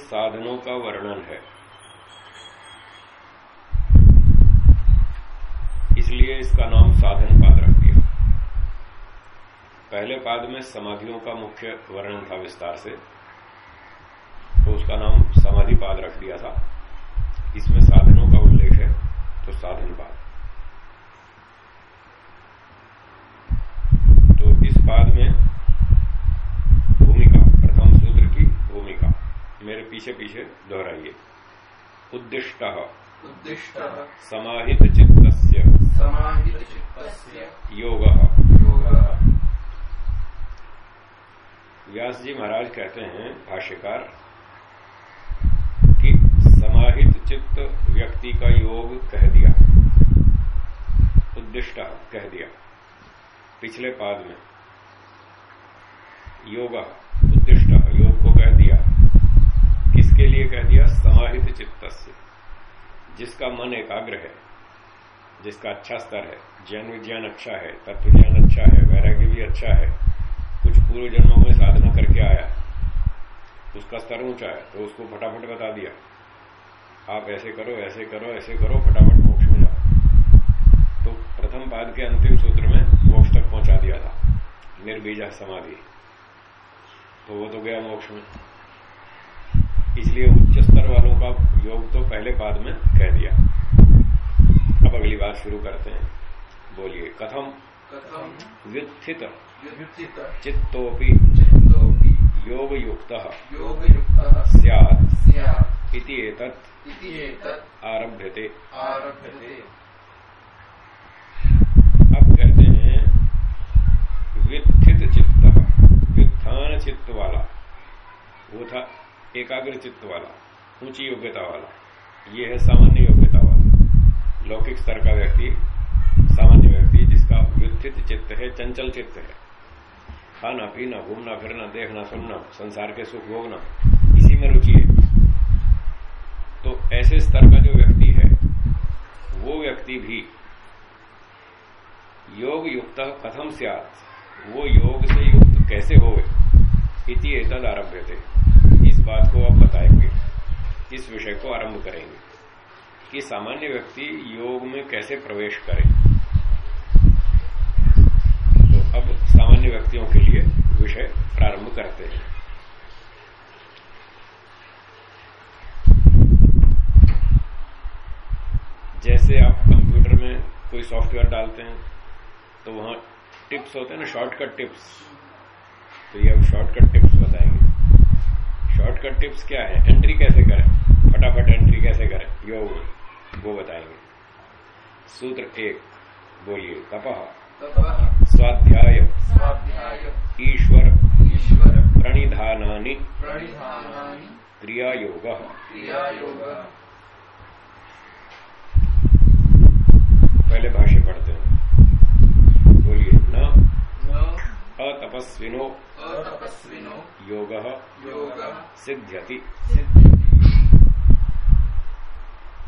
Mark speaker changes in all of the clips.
Speaker 1: साधनों का वर्णन है। इसलिए इसका नाम साधन पाद रख दिया। पहले पाद में समाधियों का मुख्य वर्णन था विस्तार से। तो उसका नाम समाधि पाद रख दिया था। इसमें साधनों का उल्लेख है तो साधन पाद तो इस पाद में भूमिका प्रथम सूत्र की भूमिका मेरे पीछे पीछे दोहराइए। उद्दिष्ट।
Speaker 2: उद्दिष्ट।
Speaker 1: समाहित चित्त
Speaker 2: समाहित चित्त
Speaker 1: योग।
Speaker 2: योग।
Speaker 1: व्यास जी महाराज कहते हैं भाष्यकार कि समाहित चित्त व्यक्ति का योग कह दिया। उद्दिष्ट कह दिया। पिछले पाद में। योग उद्दिष्ट योग को कह दिया किसके लिए कह दिया समाहित चित्त जिसका मन एकाग्र है, जिसका अच्छा स्तर है ज्ञान विज्ञान अच्छा है, तत्व ज्ञान अच्छा है, वैराग्य भी अच्छा है, कुछ पूर्व जन्मों में साधना करके आया, उसका स्तर ऊँचा है तो उसको फटाफट बता दिया। आप ऐसे करो ऐसे करो ऐसे करो, फटाफट मोक्ष में जाओ। तो प्रथम पाद के अंतिम सूत्र में मोक्ष तक पहुँचा दिया था, निर्बीजा समाधि। तो वो तो गया मोक्ष में। इसलिए उच्च स्तर वालों का योग तो पहले बाद में कह दिया। अब अगली बात शुरू करते हैं। बोलिए कथम।
Speaker 2: कथम।
Speaker 1: व्युत्थित। चित्तोपि। योग युक्त एतत्। आरभ्यते।
Speaker 2: आरभ्यते।
Speaker 1: अब कहते हैं व्युत्थित चित्त। व्युत्थान चित्त वाला। वो था एकाग्र चित्त वाला, ऊँची योग्यता वाला। ये है सामान्य योग्यता वाला। लौकिक स्तर का व्यक्ति, सामान्य व्यक्ति, जिसका व्युत्थित चित्त है, चंचल चित्त है। खाना, पीना, घूमना, फिरना, देखना, सुनना, संसार के सुख भोगना, इसी में रुचि है। तो ऐसे स्तर का जो व्यक्ति है, वो व्यक्ति भी योग युक्त कथम सियात, वो योग से युक्त कैसे हो इति एतद आरभ्य थे बात को अब बताएँगे। इस विषय को आरंभ करेंगे कि सामान्य व्यक्ति योग में कैसे प्रवेश करे। तो अब सामान्य व्यक्तियों के लिए विषय प्रारंभ करते हैं। जैसे आप कंप्यूटर में कोई सॉफ्टवेयर डालते हैं तो वहाँ टिप्स होते हैं ना, शॉर्टकट टिप्स। तो ये अब शॉर्टकट टिप्स बताएँगे। शॉर्टकट टिप्स क्या है? एंट्री कैसे करें? फटाफट एंट्री कैसे करें? योग वो बताएँगे। सूत्र एक बोलिए तपह स्वाध्याय।
Speaker 2: स्वाध्याय।
Speaker 1: ईश्वर।
Speaker 2: ईश्वर।
Speaker 1: प्रणिधानानि।
Speaker 2: प्रणिधानानि।
Speaker 1: क्रिया योग पहले भाष्य पढ़ते हैं। बोलिए न।
Speaker 2: न।
Speaker 1: अतपस्विनो।
Speaker 2: अतपस्विनो।
Speaker 1: योग। सिद्ध्यति।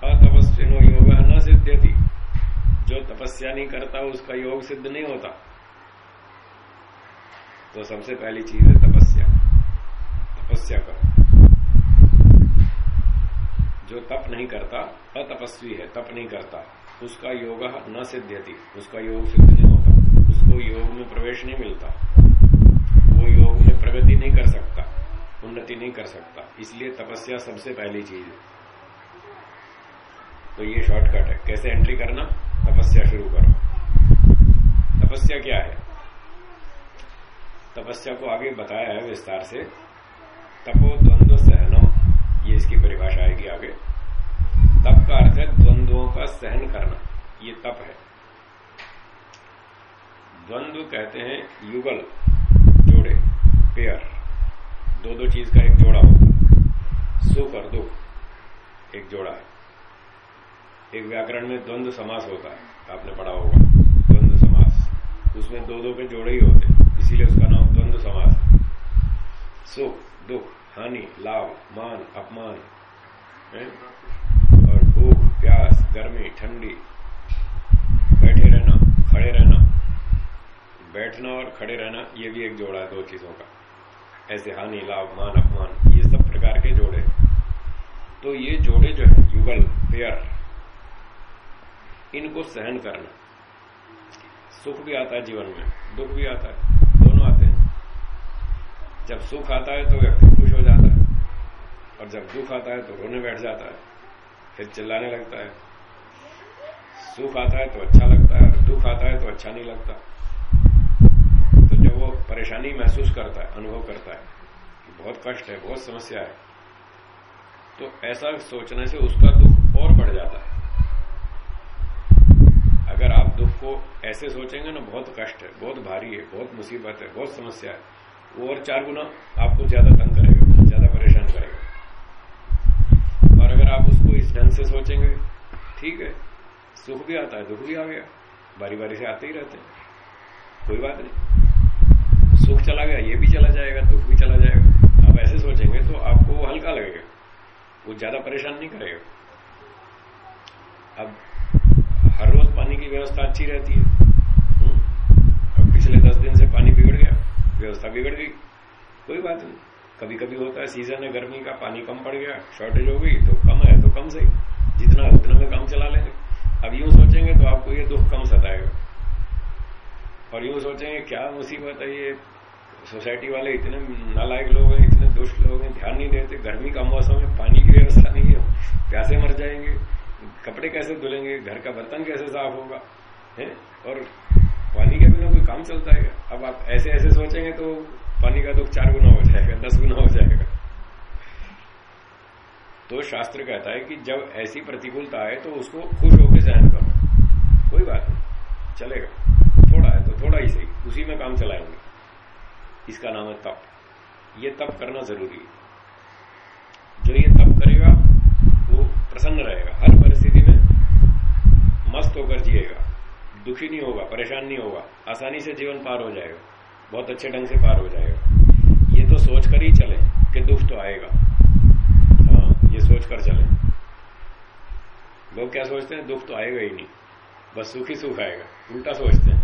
Speaker 1: अतपस्विनो योग न सिद्ध्यति। जो तपस्या नहीं करता उसका योग सिद्ध नहीं होता। तो सबसे पहली चीज़ है तपस्या। तपस्या करो। जो तप नहीं करता अतपस्वी है तप नहीं करता उसका योग न सिद्ध्यति उसका योग सिद्ध नहीं योग में प्रवेश नहीं मिलता। वो योग में प्रगति नहीं कर सकता, उन्नति नहीं कर सकता। इसलिए तपस्या सबसे पहली चीज़ है। तो ये शॉर्टकट है। कैसे एंट्री करना? तपस्या शुरू करो। तपस्या क्या है? तपस्या को आगे बताया है विस्तार से। तपो द्वंद्व सहनम, ये इसकी परिभाषा आएगी आगे। तप का अर्थ है द्वंद्वों का सहन करना। ये तप है। द्वंद्व कहते हैं युगल, जोड़े पेयर दो दो चीज़ का एक जोड़ा होता है सुख और दुख एक जोड़ा है। एक व्याकरण में द्वंद्व समास होता है, आपने पढ़ा होगा। द्वंद्व समास। उसमें दो दो के जोड़े ही होते हैं, इसीलिए उसका नाम द्वंद्व समास है। सुख दुख, हानि, लाभ, मान, अपमान, है? और भूख, प्यास, गर्मी, ठंडी। बैठे रहना, खड़े रहना। बैठना और खड़े रहना, ये भी एक जोड़ा है दो चीज़ों का। ऐसे हानि, लाभ, मान, अपमान, ये सब प्रकार के जोड़े तो ये जोड़े जो है, युगल, पेयर, इनको सहन करना। सुख भी आता है जीवन में, दुख भी आता है, दोनों आते हैं। जब सुख आता है तो व्यक्ति खुश हो जाता है, और जब दुख आता है तो रोने बैठ जाता है, फिर चिल्लाने लगता है। सुख आता है तो अच्छा लगता है दुख आता है तो अच्छा नहीं लगता। वो परेशानी महसूस करता है, अनुभव करता है कि बहुत कष्ट है, बहुत समस्या है। तो ऐसा सोचने से उसका दुख और बढ़ जाता है। अगर आप दुख को ऐसे सोचेंगे ना, बहुत कष्ट है, बहुत भारी है, बहुत मुसीबत है, बहुत समस्या है, वो और चार गुना आपको ज़्यादा तंग करेगा, ज़्यादा परेशान करेगा। और अगर आप उसको इस ढंग से सोचेंगे, ठीक है, सुख भी आता है, दुख भी आ गया बारी बारी से आते ही रहते हैं, कोई बात नहीं। सुख चला गया, ये भी चला जाएगा दुख भी चला जाएगा। आप ऐसे सोचेंगे तो आपको वो हल्का लगेगा। वो ज़्यादा परेशान नहीं करेगा। अब हर रोज पानी की व्यवस्था अच्छी रहती है। हम्म। अब पिछले दस दिन से पानी बिगड़ गया, व्यवस्था बिगड़ गई। कोई बात नहीं। कभी कभी होता है, सीज़न है, गर्मी का पानी कम पड़ गया शॉर्टेज हो गई तो कम है तो कम सही। जितना, उतना में काम चला लेंगे। अब यूँ सोचेंगे तो आपको ये दुख कम सताएगा। और यूँ सोचेंगे, क्या मुसीबत है ये? सोसाइटी वाले इतने नालायक लोग हैं, इतने दुष्ट लोग हैं, ध्यान नहीं देते, गर्मी का मौसम है, पानी की व्यवस्था नहीं है, प्यासे मर जाएँगे, कपड़े कैसे धुलेंगे, घर का बर्तन कैसे साफ़ होगा, है? और पानी के बिना कोई काम चलता है अब आप ऐसे ऐसे सोचेंगे तो पानी का दुख चार गुना हो जाएगा, दस गुना हो जाएगा। तो शास्त्र कहता है कि जब ऐसी प्रतिकूलता आए तो उसको खुश होकर सहन करो। कोई बात नहीं, चलेगा। थोड़ा है तो थोड़ा ही सही, उसी में काम चलाएँगे। इसका नाम है तप? ये तप करना ज़रूरी है। जो ये तप करेगा, वो प्रसन्न रहेगा। हर परिस्थिति में मस्त होकर जिएगा। दुखी नहीं होगा, परेशान नहीं होगा। आसानी से जीवन पार हो जाएगा। बहुत अच्छे ढंग से पार हो जाएगा। ये तो सोचकर ही चले कि दुख तो आएगा। हाँ ये सोचकर चले। लोग क्या सोचते हैं? दुख तो आएगा ही नहीं। बस सुख ही सुख आएगा। उल्टा सोचते हैं।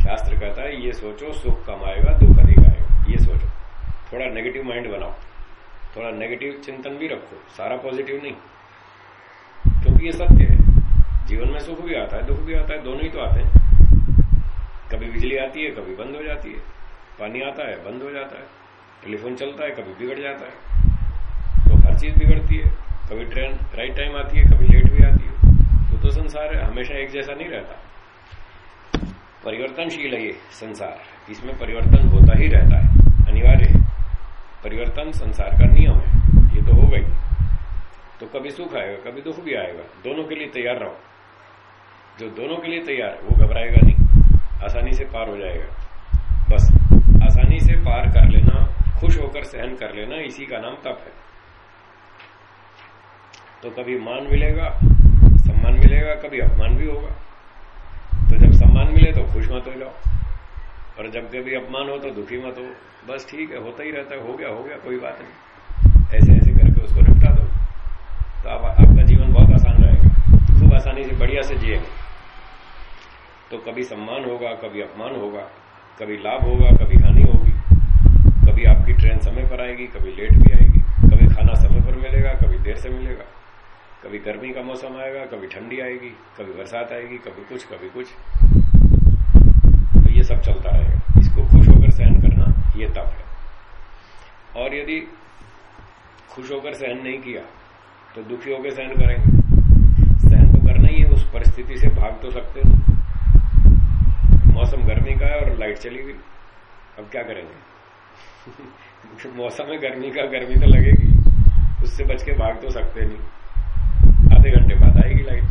Speaker 1: शास्त्र कहता है, ये सोचो, सुख कम आएगा दुख अधिक आएगा ये सोचो। थोड़ा नेगेटिव माइंड बनाओ। थोड़ा नेगेटिव चिंतन भी रखो। सारा पॉजिटिव नहीं। क्योंकि ये सत्य है। जीवन में सुख भी आता है, दुख भी आता है, दोनों ही तो आते हैं। कभी बिजली आती है, कभी बंद हो जाती है। पानी आता है, बंद हो जाता है। टेलीफोन चलता है, कभी बिगड़ जाता है। तो हर चीज़ बिगड़ती है। कभी ट्रेन राइट टाइम आती है, कभी लेट भी आती है। तो तो संसार हमेशा एक जैसा नहीं रहता। परिवर्तनशील है ये संसार। इसमें परिवर्तन होता ही रहता है। अनिवार्य है। परिवर्तन संसार का नियम है। ये तो हो गई। तो कभी सुख आएगा, कभी दुख भी आएगा। दोनों के लिए तैयार रहो। जो दोनों के लिए तैयार, वो घबराएगा नहीं। आसानी से पार हो जाएगा। बस आसानी से पार कर लेना, खुश होकर सहन कर लेना, इसी का नाम तप है। तो कभी मान मिलेगा, सम्मान मिलेगा, कभी अपमान भी होगा। तो जब सम्मान मिले तो खुश मत हो जाओ। और जब कभी अपमान हो तो दुखी मत हो। बस ठीक है होता ही रहता है हो गया हो गया कोई बात नहीं। ऐसे ऐसे करके उसको निपटा दो। तो आप, आपका जीवन बहुत आसान रहेगा। खूब आसानी से बढ़िया से जिएगा। तो कभी सम्मान होगा कभी अपमान होगा कभी लाभ होगा कभी हानि होगी। कभी आपकी ट्रेन समय पर आएगी कभी लेट भी आएगी। कभी खाना समय पर मिलेगा कभी देर से मिलेगा। कभी गर्मी का मौसम आएगा, कभी ठंडी आएगी, कभी बरसात आएगी, कभी कुछ कभी कुछ। तो ये सब चलता रहेगा। इसको खुश होकर सहन करना, ये तप है। और यदि खुश होकर सहन नहीं किया तो दुखी होकर सहन करेंगे। सहन तो करना ही है, उस परिस्थिति से भाग तो सकते नहीं मौसम गर्मी का है और लाइट चली गई। अब क्या करेंगे? मौसम में गर्मी का, गर्मी तो लगेगी। उससे बच के भाग तो सकते नहीं। आधे घंटे बाद आएगी लाइट।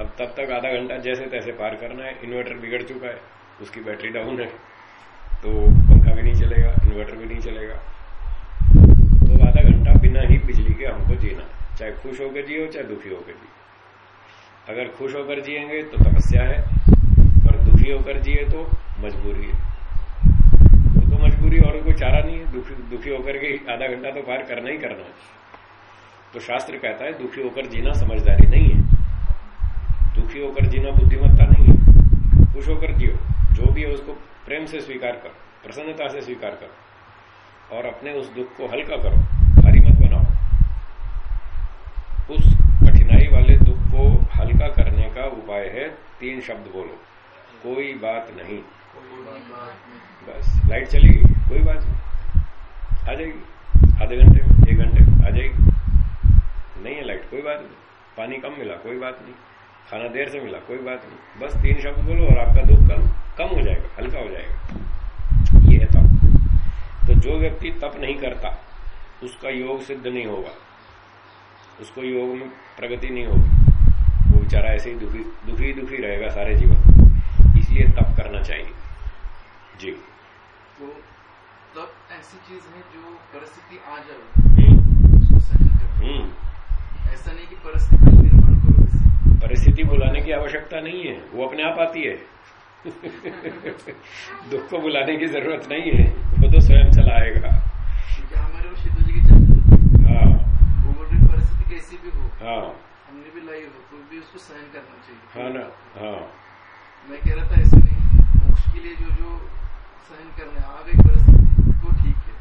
Speaker 1: अब तब तक आधा घंटा जैसे तैसे पार करना है, इन्वर्टर बिगड़ चुका है, उसकी बैटरी डाउन है तो पंखा भी नहीं चलेगा, इन्वर्टर भी नहीं चलेगा। तो आधा घंटा बिना ही बिजली के हमको जीना है, चाहे खुश होकर जियो चाहे दुखी होकर जियो अगर खुश होकर जिएँगे तो तपस्या है और दुखी होकर जिए तो मजबूरी है। तो मजबूरी और कोई चारा नहीं है, दुखी दुखी होकर के आधा घंटा तो पार करना ही करना है। तो शास्त्र कहता है, दुखी होकर जीना समझदारी नहीं है। दुखी होकर जीना बुद्धिमत्ता नहीं है। खुश होकर जियो। जो भी है उसको प्रेम से स्वीकार कर, प्रसन्नता से स्वीकार कर और अपने उस दुख को हल्का करो, भारी मत बनाओ। उस कठिनाई वाले दुख को हल्का करने का उपाय है, तीन शब्द बोलो। कोई बात नहीं। बस, लाइट चलेगी कोई बात नहीं। आ जाएगी। आधे घंटे में, एक घंटे में, आ जाएगी। नहीं है लाइट कोई बात नहीं। पानी कम मिला कोई बात नहीं। खाना देर से मिला कोई बात नहीं। बस तीन शब्द बोलो और आपका दुख कम कम हो जाएगा हल्का हो जाएगा। ये है तप। तो जो व्यक्ति तप नहीं करता उसका योग सिद्ध नहीं होगा। उसको योग में प्रगति नहीं होगी। वो बेचारा ऐसे ही दुखी दुखी दुखी रहेगा सारे जीवन। इसलिए तप करना चाहिए। जी।
Speaker 2: तो तब ऐसी चीज़ है जो परिस्थिति आ जाए उसको
Speaker 1: हम्म।
Speaker 2: ऐसा नहीं कि परिस्थिति का निर्माण करो
Speaker 1: परिस्थिति बुलाने की आवश्यकता नहीं है वो अपने आप आती है। दुख को बुलाने की ज़रूरत नहीं है वो तो स्वयं चला आएगा
Speaker 2: हमारे वो जी की
Speaker 1: हाँ।
Speaker 2: परिस्थिति कैसी भी हो
Speaker 1: हाँ।
Speaker 2: हमने भी लाई हो तो भी उसको सहन करना चाहिए।
Speaker 1: हाँ ना हाँ।
Speaker 2: मैं कह रहा था ऐसे नहीं मोक्ष के लिए जो जो सहन करना आप एक परिस्थिति तो ठीक है।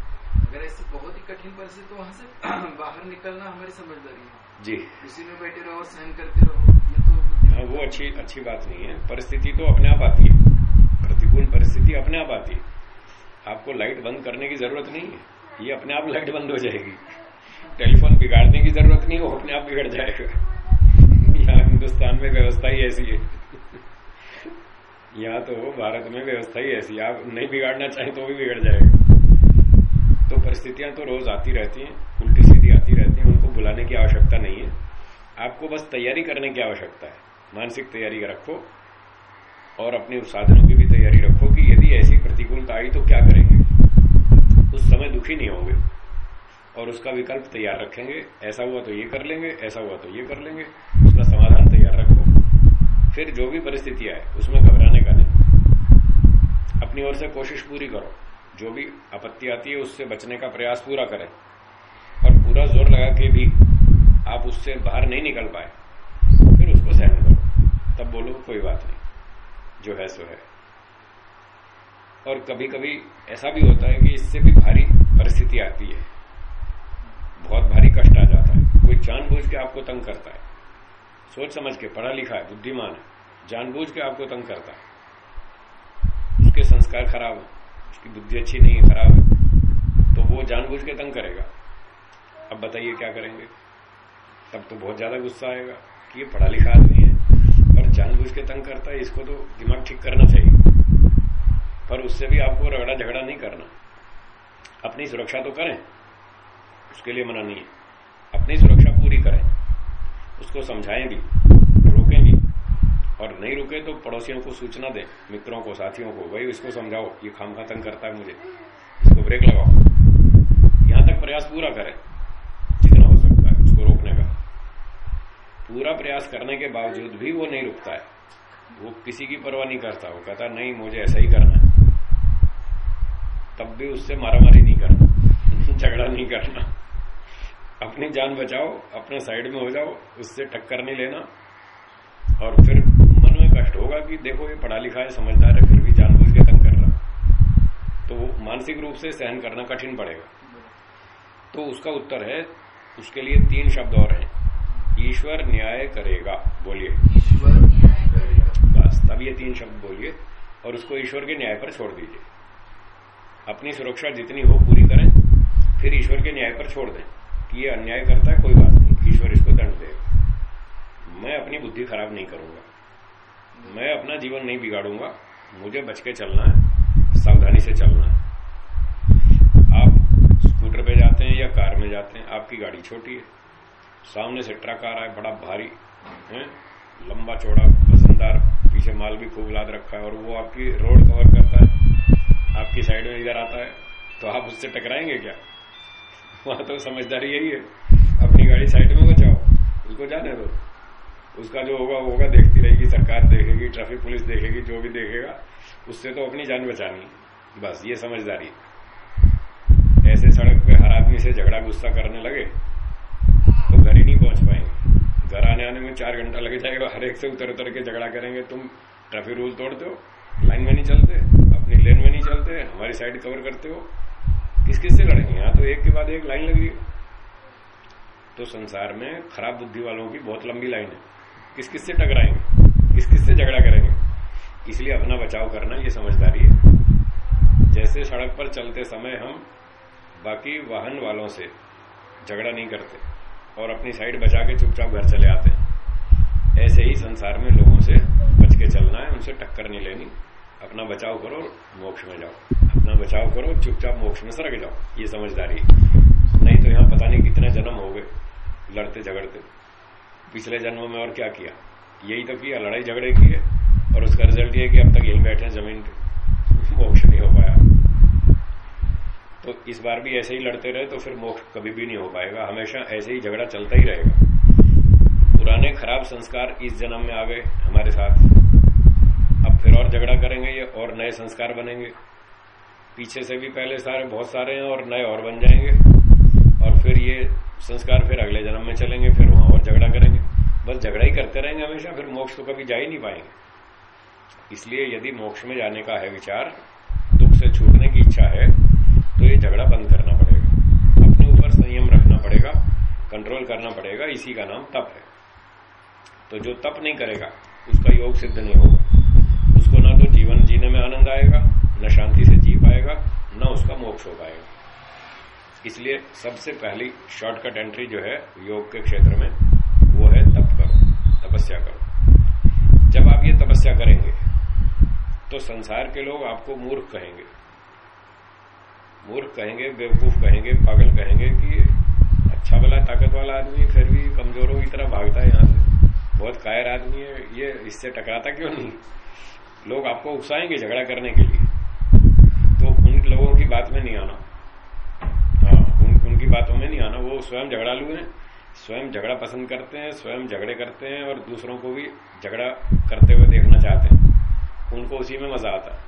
Speaker 2: अगर ऐसी बहुत ही कठिन परिस्थिति तो वहाँ से बाहर निकलना हमारी समझदारी है।
Speaker 1: जी।
Speaker 2: उसी में बैठे रहो सहन करते रहो। ये तो
Speaker 1: हाँ वो अच्छी अच्छी बात नहीं है। परिस्थिति तो अपने आप आती है। प्रतिकूल परिस्थिति अपने आप आती है। आपको लाइट बंद करने की ज़रूरत नहीं है। ये अपने आप लाइट बंद हो जाएगी। टेलीफोन बिगाड़ने की ज़रूरत नहीं वो अपने आप बिगड़ जाएगा। यहाँ हिंदुस्तान में व्यवस्था ही ऐसी है। यहाँ तो भारत में व्यवस्था ही ऐसी आप नहीं बिगाड़ना चाहें तो भी बिगड़ जाएगा। तो परिस्थितियाँ तो रोज आती रहती हैं उल्टी सीधी आती रहती हैं उनको बुलाने की आवश्यकता नहीं है। आपको बस तैयारी करने की आवश्यकता है। मानसिक तैयारी रखो और अपने साधनों की भी तैयारी रखो कि यदि ऐसी प्रतिकूलता आई तो क्या करेंगे? उस समय दुखी नहीं होंगे और उसका विकल्प तैयार रखेंगे। ऐसा हुआ तो ये कर लेंगे, ऐसा हुआ तो ये कर लेंगे। उसका समाधान तैयार रखो। फिर जो भी परिस्थिति आए, उसमें घबराने का नहीं। अपनी ओर से कोशिश पूरी करो। जो भी आपत्ति आती है, उससे बचने का प्रयास पूरा करें। और पूरा ज़ोर लगा के भी आप उससे बाहर नहीं निकल पाए, फिर उसको सहन करो। तब बोलो, कोई बात नहीं, जो है सो है। और कभी कभी ऐसा भी होता है कि इससे भी भारी परिस्थिति आती है। बहुत भारी कष्ट आ जाता है। कोई जानबूझ के आपको तंग करता है। सोच समझ के, पढ़ा लिखा है, बुद्धिमान है, जानबूझ के आपको तंग करता है। उसके संस्कार खराब है, उसकी बुद्धि अच्छी नहीं है, खराब है तो वो जानबूझ के तंग करेगा। अब बताइए क्या करेंगे? तब तो बहुत ज़्यादा गुस्सा आएगा कि ये पढ़ा लिखा आदमी है और जानबूझ के तंग करता है, इसको तो दिमाग ठीक करना चाहिए। पर उससे भी आपको रगड़ा झगड़ा नहीं करना। अपनी सुरक्षा तो करें, उसके लिए मना नहीं है। अपनी सुरक्षा पूरी करें, उसको समझाएँ भी, रोकें भी। और नहीं रुके तो पड़ोसियों को सूचना दें, मित्रों को, साथियों को, भाई इसको समझाओ, ये खाम खा तंग करता है मुझे। इसको ब्रेक लगाओ। यहाँ तक प्रयास पूरा करें जितना हो सकता है उसको रोकने का पूरा प्रयास करने के बावजूद भी वो नहीं रुकता है। वो किसी की परवाह नहीं करता। वो कहता, नहीं, मुझे ऐसा ही करना है। तब भी उससे मारामारी नहीं करना, झगड़ा नहीं करना। अपनी जान बचाओ, अपने साइड में हो जाओ, उससे टक्कर नहीं लेना। और फिर मन में कष्ट होगा कि देखो, ये पढ़ा लिखा है, समझदार है, फिर भी जानबूझ के तंग कर रहा तो मानसिक रूप से सहन करना कठिन पड़ेगा। तो उसका उत्तर है, उसके लिए तीन शब्द और हैं। ईश्वर न्याय करेगा। बोलिए।
Speaker 2: ईश्वर न्याय करेगा।
Speaker 1: बस तब ये तीन शब्द बोलिए और उसको ईश्वर के न्याय पर छोड़ दीजिए। अपनी सुरक्षा जितनी हो पूरी करें फिर ईश्वर के न्याय पर छोड़ दें कि ये अन्याय करता है कोई बात नहीं। ईश्वर इसको दंड देगा। मैं अपनी बुद्धि खराब नहीं करूँगा। मैं अपना जीवन नहीं बिगाड़ूँगा। मुझे बच के चलना है सावधानी से चलना है। आप स्कूटर पे जाते हैं या कार में जाते हैं आपकी गाड़ी छोटी है। सामने से ट्रक आ रहा है, बड़ा भारी, है? लंबा चौड़ा वजनदार पीछे माल भी खूब लाद रखा है और वो आपकी रोड कवर करता है, आपकी साइड में इधर आता है। तो आप उससे टकराएँगे क्या? वहाँ तो समझदारी यही है। अपनी गाड़ी साइड में बचाओ, उसको जाने दो। उसका जो होगा, वो होगा, देखती रहेगी, सरकार देखेगी ट्रैफ़िक पुलिस देखेगी, जो भी देखेगा, उससे तो अपनी जान बचानी बस, ये समझदारी ऐसे सड़क पे हर आदमी से झगड़ा, गुस्सा करने लगे तो घर ही नहीं पहुँच पाएँगे घर आने आने में चार घंटा लगे जाएगा। हर एक से उतर उतर के झगड़ा करेंगे। तुम ट्रैफ़िक रूल तोड़ते हो लाइन में नहीं चलते। अपनी लेन में नहीं चलते। हमारी साइड कवर करते हो। किस किस से लड़ेंगे? यहाँ तो एक के बाद एक लाइन लगी तो संसार में खराब बुद्धि वालों की बहुत लंबी लाइन है। किस किस से टकराएँगे? किस किस से झगड़ा करेंगे? इसलिए अपना बचाव करना ये समझदारी है। जैसे सड़क पर चलते समय हम बाकी वाहन वालों से झगड़ा नहीं करते। और अपनी साइड बचा के चुपचाप घर चले आते हैं। ऐसे ही संसार में लोगों से बच के चलना है, उनसे टक्कर नहीं लेनी। अपना बचाव करो मोक्ष में जाओ। अपना बचाव करो, चुपचाप मोक्ष में सरक जाओ। ये समझदारी नहीं तो यहाँ पता नहीं कितने जन्म हो गए, लड़ते झगड़ते। पिछले जन्म में और क्या किया? यही तो किया, लड़ाई झगड़े किए। और उसका रिज़ल्ट ये कि अब तक यही बैठे ज़मीन पे। मोक्ष नहीं हो पाया। तो इस बार भी ऐसे ही लड़ते रहे तो फिर मोक्ष कभी भी नहीं हो पाएगा। हमेशा ऐसे ही झगड़ा चलता ही रहेगा। पुराने खराब संस्कार इस जन्म में आ गए हमारे साथ। अब फिर और झगड़ा करेंगे ये और नए संस्कार बनेंगे। पीछे से भी पहले सारे बहुत सारे हैं और नए और बन जाएँगे। और फिर ये संस्कार फिर अगले जन्म में चलेंगे, फिर वहाँ और झगड़ा करेंगे। बस झगड़ा ही करते रहेंगे हमेशा, फिर मोक्ष तो कभी जा ही नहीं पाएँगे। इसलिए यदि मोक्ष में जाने का है विचार, दुख से छूटने की इच्छा है ये झगड़ा बंद करना पड़ेगा। अपने ऊपर संयम रखना पड़ेगा कंट्रोल करना पड़ेगा, इसी का नाम तप है। तो जो तप नहीं करेगा, उसका योग सिद्ध नहीं होगा। उसको ना तो जीवन जीने में आनंद आएगा, न शांति से जी पाएगा, न उसका मोक्ष हो पाएगा। इसलिए सबसे पहली शॉर्टकट एंट्री जो है, योग के क्षेत्र में, वो है तप करो, तपस्या करो। जब आप ये तपस्या करेंगे तो संसार के लोग आपको मूर्ख कहेंगे। मूर्ख कहेंगे, बेवकूफ़ कहेंगे, पागल कहेंगे कि अच्छा भला ताकत वाला आदमी फिर भी कमजोरों की तरह भागता है यहाँ से। बहुत कायर आदमी है। ये इससे टकराता क्यों नहीं? लोग आपको उकसाएँगे झगड़ा करने के लिए। तो उन लोगों की बात में नहीं आना। हाँ उनकी बातों में नहीं आना। वो स्वयं झगड़ा झगड़ालू हैं, स्वयं झगड़ा पसंद करते हैं, स्वयं झगड़े करते हैं और दूसरों को भी झगड़ा करते हुए देखना चाहते हैं। उनको उसी में मज़ा आता है।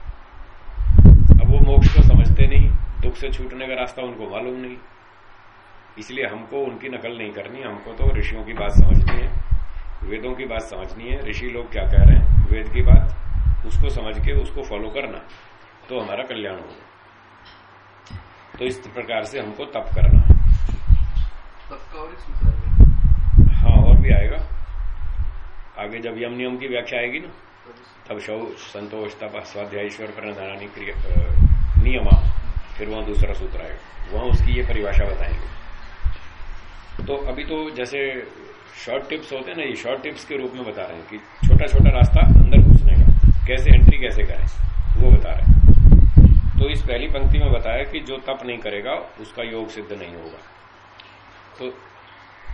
Speaker 1: अब वो मोक्ष को समझते नहीं। दुख से छूटने का रास्ता उनको मालूम नहीं। इसलिए हमको उनकी नकल नहीं करनी हमको तो ऋषियों की बात समझनी है वेदों की बात समझनी है ऋषि लोग क्या कह रहे हैं? वेद की बात उसको समझ के उसको फॉलो करना तो हमारा कल्याण होगा। तो इस प्रकार से हमको तप करना
Speaker 2: सूत्र
Speaker 1: हाँ और भी आएगा। आगे जब यम नियम की व्याख्या आएगी ना तब शौ संतोष तप स्वाध्यायश्वर प्रणधानी नियमा। फिर वहाँ दूसरा सूत्र आएगा। वहाँ उसकी ये परिभाषा बताएँगे। तो अभी तो जैसे शॉर्ट टिप्स होते हैं ना, ये शॉर्ट टिप्स के रूप में बता रहे हैं कि छोटा छोटा रास्ता अंदर घुसने का, कैसे एंट्री कैसे करें, वो बता रहे हैं। तो इस पहली पंक्ति में बताया कि जो तप नहीं करेगा, उसका योग सिद्ध नहीं होगा। तो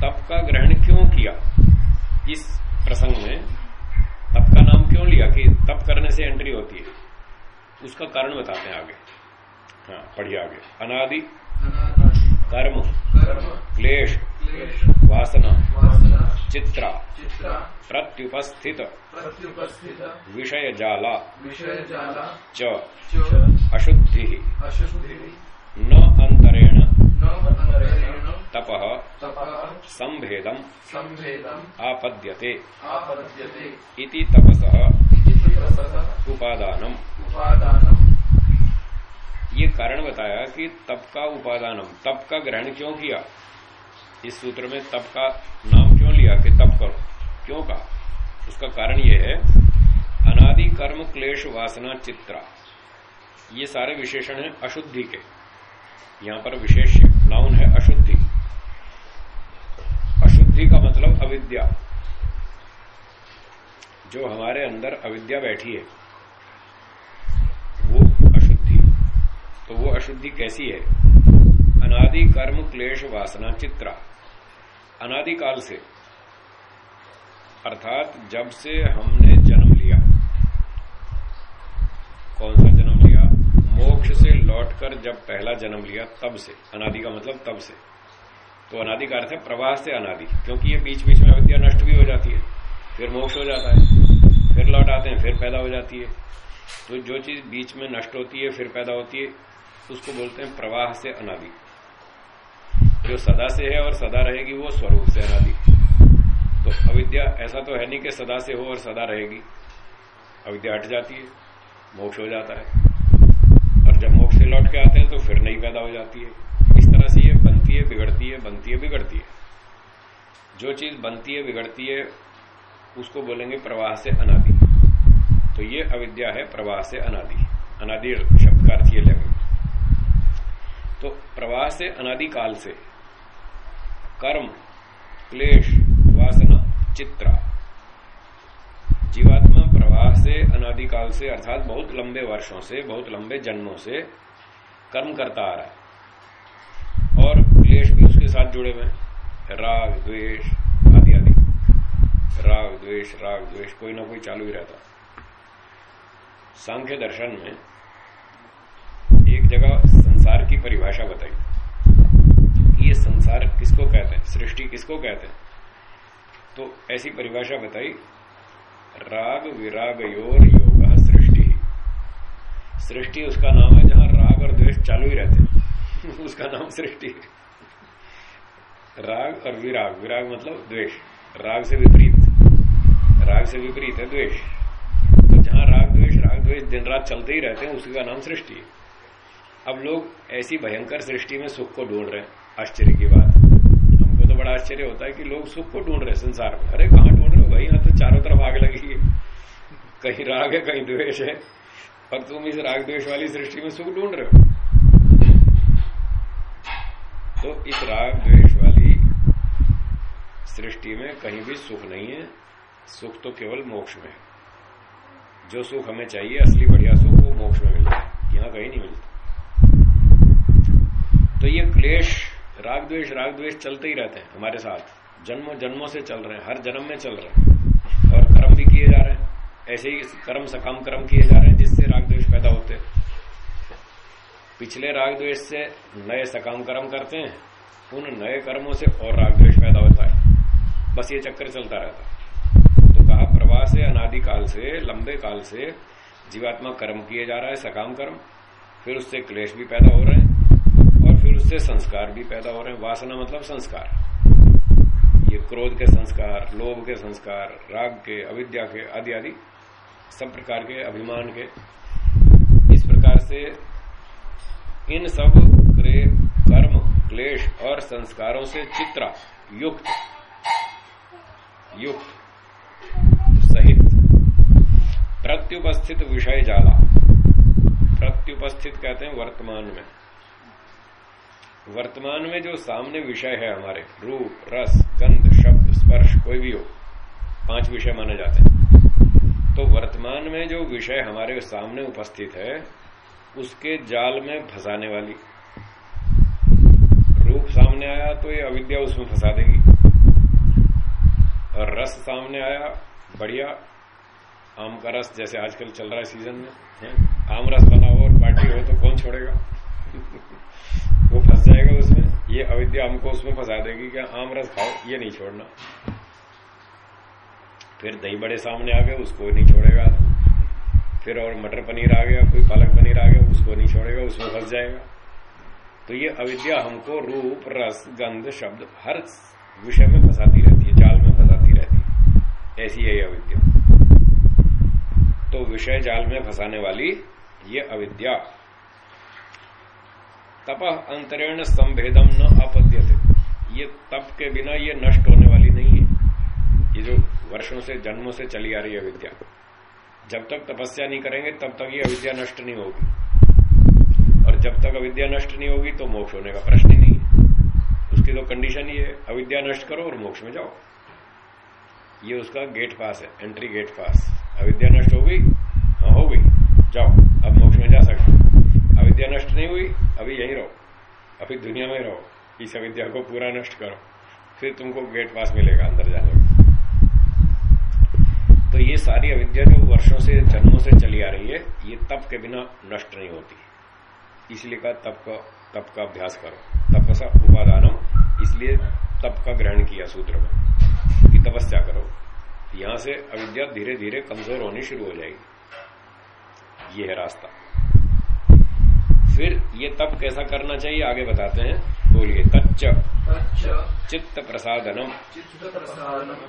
Speaker 1: तप का ग्रहण क्यों किया? इस प्रसंग में तप का नाम क्यों लिया कि तप करने से एंट्री होती है? उसका कारण बताते हैं आगे। हाँ पढ़िए आगे। अनादि कर्म क्लेश वासना चित्रा प्रत्युपस्थित विषय जाला च अशुद्धि
Speaker 2: न
Speaker 1: अंतरेण
Speaker 2: तप
Speaker 1: संभेदम आपद्यते इति तपस उपादानम। ये कारण बताया कि तप का उपादानम, तप का ग्रहण क्यों किया? इस सूत्र में तप का नाम क्यों लिया कि तप करो? क्यों कहा? उसका कारण यह है, अनादि कर्म क्लेश वासना चित्रा। ये सारे विशेषण हैं अशुद्धि के। यहाँ पर विशेष नाउन है अशुद्धि। अशुद्धि का मतलब अविद्या। जो हमारे अंदर अविद्या बैठी है वो अशुद्धि तो वो अशुद्धि कैसी है? अनादि कर्म, क्लेश, वासना, चित्रा। अनादिकाल से। अर्थात जब से हमने जन्म लिया। कौन सा जन्म लिया? मोक्ष से लौटकर जब पहला जन्म लिया, तब से। अनादि का मतलब तब से। तो अनादि का अर्थ है प्रवाह से अनादि, क्योंकि ये बीच बीच में अविद्या नष्ट भी हो जाती है। फिर मोक्ष हो जाता है, फिर लौट आते हैं, फिर पैदा हो जाती है। तो जो चीज़ बीच में नष्ट होती है, फिर पैदा होती है उसको बोलते हैं प्रवाह से अनादि। जो सदा से है और सदा रहेगी, वो स्वरूप से अनादि। तो अविद्या ऐसा तो है नहीं कि सदा से हो और सदा रहेगी। अविद्या हट जाती है, मोक्ष हो जाता है। और जब मोक्ष से लौट के आते हैं तो फिर नई पैदा हो जाती है। इस तरह से ये बनती है, बिगड़ती है, बनती है, बिगड़ती है। जो चीज़ बनती है, बिगड़ती है, उसको बोलेंगे प्रवाह से अनादि। तो ये अविद्या है, प्रवाह से अनादि। अनादि शब्द का अर्थ ये तो प्रवाह से अनादि काल से। कर्म, क्लेश, वासना, चित्रा। जीवात्मा प्रवाह से, अनादिकाल से, अर्थात बहुत लंबे वर्षों से, बहुत लंबे जन्मों से कर्म करता आ रहा है। और क्लेश भी उसके साथ जुड़े हुए राग, द्वेष, आदि आदि। राग, द्वेष राग, द्वेष, कोई ना कोई चालू ही रहता। सांख्य दर्शन में एक जगह संसार की परिभाषा बताई। कि ये संसार किसको कहते हैं? सृष्टि किसको कहते हैं? तो ऐसी परिभाषा बताई, राग विराग योर योग सृष्टि। सृष्टि उसका नाम है जहाँ राग और द्वेष चालू ही रहते हैं। उसका नाम सृष्टि। राग और विराग विराग मतलब द्वेष। राग से विपरीत। राग से विपरीत है द्वेष। तो जहाँ राग द्वेष राग द्वेष दिन रात चलते ही रहते हैं उसी का नाम सृष्टि है। अब लोग ऐसी भयंकर सृष्टि में सुख को ढूंढ रहे हैं, आश्चर्य की बात। हमको तो बड़ा आश्चर्य होता है कि लोग सुख को ढूंढ रहे हैं, संसार में। अरे, कहाँ ढूंढ रहे हो भाई? यहाँ तो चारों तरफ़ आग लगी है। कहीं राग है, कहीं द्वेष है। और तुम इस राग द्वेष वाली सृष्टि में सुख ढूंढ रहे हो। तो इस राग द्वेष वाली सृष्टि में कहीं भी सुख नहीं है। सुख तो केवल मोक्ष में है। जो सुख हमें चाहिए, असली बढ़िया सुख वो मोक्ष में मिलता है। यहाँ कहीं नहीं मिलता। तो ये क्लेश राग द्वेष राग द्वेष चलते ही रहते हैं हमारे साथ। जन्मों जन्मों से चल रहे हैं, हर जन्म में चल रहे हैं। और कर्म भी किए जा रहे हैं। ऐसे ही कर्म, सकाम कर्म किए जा रहे हैं जिससे राग द्वेष पैदा होते हैं। पिछले राग द्वेष से नए सकाम कर्म करते हैं, उन नए कर्मों से और राग द्वेष पैदा होता है। बस ये चक्कर चलता रहता है। तो कहा प्रवाह से अनादिकाल से, लंबे काल से जीवात्मा कर्म किए जा रहा है, सकाम कर्म, फिर उससे क्लेश भी पैदा हो रहे हैं। उससे संस्कार भी पैदा हो रहे हैं। वासना मतलब संस्कार। ये क्रोध के संस्कार लोभ के संस्कार राग के अविद्या के आदि आदि सब प्रकार के अभिमान के। इस प्रकार से इन सब क्रे, कर्म क्लेश और संस्कारों से चित्रा युक्त युक्त सहित प्रत्युपस्थित विषय जाला। प्रत्युपस्थित कहते हैं वर्तमान में। वर्तमान में जो सामने विषय है हमारे, रूप, रस, गंध, शब्द, स्पर्श, कोई भी हो, पाँच विषय माने जाते हैं। तो वर्तमान में जो विषय हमारे सामने उपस्थित है, उसके जाल में फंसाने वाली। रूप सामने आया तो ये अविद्या उसमें फंसा देगी। और रस सामने आया, बढ़िया। आम का रस जैसे आजकल चल रहा है सीज़न में आम रस बना हो और पार्टी हो तो कौन छोड़ेगा? वो फंस जाएगा उसमें। ये अविद्या हमको उसमें फंसा देगी कि आम रस खाओ, ये नहीं छोड़ना। फिर दही बड़े सामने आ गए, उसको नहीं छोड़ेगा। फिर और मटर पनीर आ गया, कोई पालक पनीर आ गया, उसको नहीं छोड़ेगा, उसमें फंस जाएगा। तो ये अविद्या हमको रूप, रस, गंध, शब्द हर विषय में फंसाती रहती है, जाल में फंसाती रहती है। ऐसी है ये अविद्या। तो विषय जाल में फंसाने वाली ये अविद्या। तप अंतरेण संभेदम न अपद्य ये तप के बिना ये नष्ट होने वाली नहीं है। ये जो वर्षों से, जन्मों से चली आ रही है विद्या जब तक तपस्या नहीं करेंगे, तब तक ये अविद्या नष्ट नहीं होगी। और जब तक अविद्या नष्ट नहीं होगी तो मोक्ष होने का प्रश्न ही नहीं है। उसकी तो कंडीशन है अविद्या नष्ट करो और मोक्ष में जाओ। ये उसका गेट पास है एंट्री गेट पास अविद्या नष्ट हो गई हाँ हो गई जाओ, अब मोक्ष में जा सकते अविद्या नष्ट नहीं हुई, अभी यहीं रहो। अभी दुनिया में रहो। इस अविद्या को पूरा नष्ट करो। फिर तुमको गेट पास मिलेगा अंदर जाने का तो ये सारी अविद्या जो वर्षों से, जन्मों से चली आ रही है, ये तप के बिना नष्ट नहीं होती। इसलिए कहा तप का तप का अभ्यास करो। तपसा उपादानम, इसलिए तप का ग्रहण किया सूत्र में। कि तपस्या करो। यहाँ से अविद्या धीरे धीरे कमज़ोर होनी शुरू हो जाएगी। ये है रास्ता। फिर ये तब कैसा करना चाहिए आगे बताते हैं। बोलिए तच्च। चित्त प्रसादनम
Speaker 2: चित्त प्रसादनम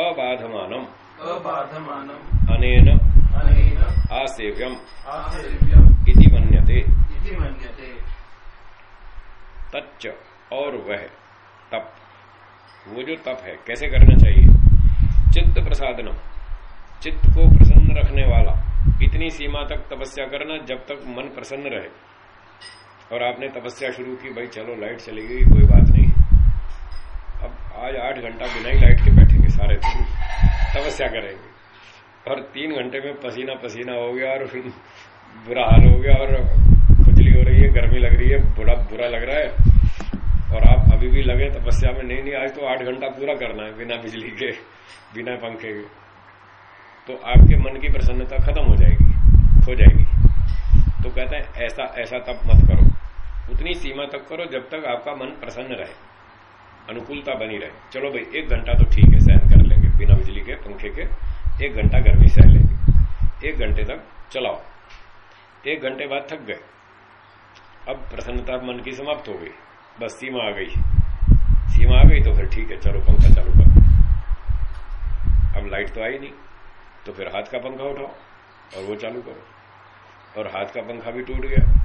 Speaker 1: अबाधमानम।
Speaker 2: अबाधमानम।
Speaker 1: अनेन।
Speaker 2: अनेन।
Speaker 1: आसेव्यम।
Speaker 2: आसेव्यम।
Speaker 1: इति मन्यते।
Speaker 2: इति मन्यते।
Speaker 1: तच्च। और वह तप। वो जो तप है कैसे करना चाहिए? चित्त प्रसादनम चित्त को प्रसन्न रखने वाला। इतनी सीमा तक तपस्या करना जब तक मन प्रसन्न रहे। और आपने तपस्या शुरू की, भाई चलो लाइट चली गई, कोई बात नहीं। अब आज आठ घंटा बिना ही लाइट के बैठेंगे सारे दिन। तपस्या करेंगे। और तीन घंटे में पसीना पसीना हो गया और फिर बुरा हाल हो गया और खुजली हो रही है, गर्मी लग रही है बड़ा बुरा लग रहा है। और आप अभी भी लगे तपस्या में, नहीं नहीं, आज तो आठ घंटा पूरा करना है बिना बिजली के, बिना पंखे के। तो आपके मन की प्रसन्नता खत्म हो जाएगी खो जाएगी। तो कहते हैं, ऐसा ऐसा तब मत करो। उतनी सीमा तक करो जब तक आपका मन प्रसन्न रहे। अनुकूलता बनी रहे। चलो भाई, एक घंटा तो ठीक है, सहन कर लेंगे। बिना बिजली के, पंखे के, एक घंटा गर्मी सह लेंगे। एक घंटे तक चलाओ। एक घंटे बाद थक गए। अब प्रसन्नता मन की समाप्त हो गई। बस सीमा आ गई। सीमा आ गई तो फिर ठीक है, चलो पंखा चालू करो। अब लाइट तो आई नहीं तो फिर हाथ का पंखा उठाओ और वो चालू करो। और हाथ का पंखा भी टूट गया।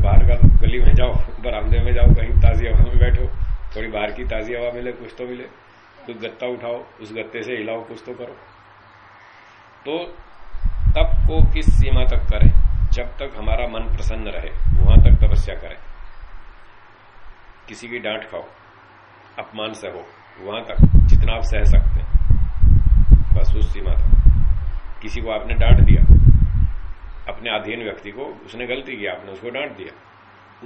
Speaker 1: बाहर का गली में जाओ, बरामदे में जाओ, कहीं ताजी हवा में बैठो, थोड़ी बाहर की ताजी हवा मिले, कुछ तो मिले, कुछ गत्ता उठाओ, उस गत्ते से हिलाओ, कुछ तो करो। तो तप को किस सीमा तक करें? जब तक हमारा मन प्रसन्न रहे, वहाँ तक तपस्या करें। किसी की डांट खाओ, अपमान सहो वहाँ तक, जितना आप सह सकते हैं। बस उस सीमा तक। किसी को आपने डांट दिया अपने अधीन व्यक्ति को, उसने गलती की आपने उसको डांट दिया।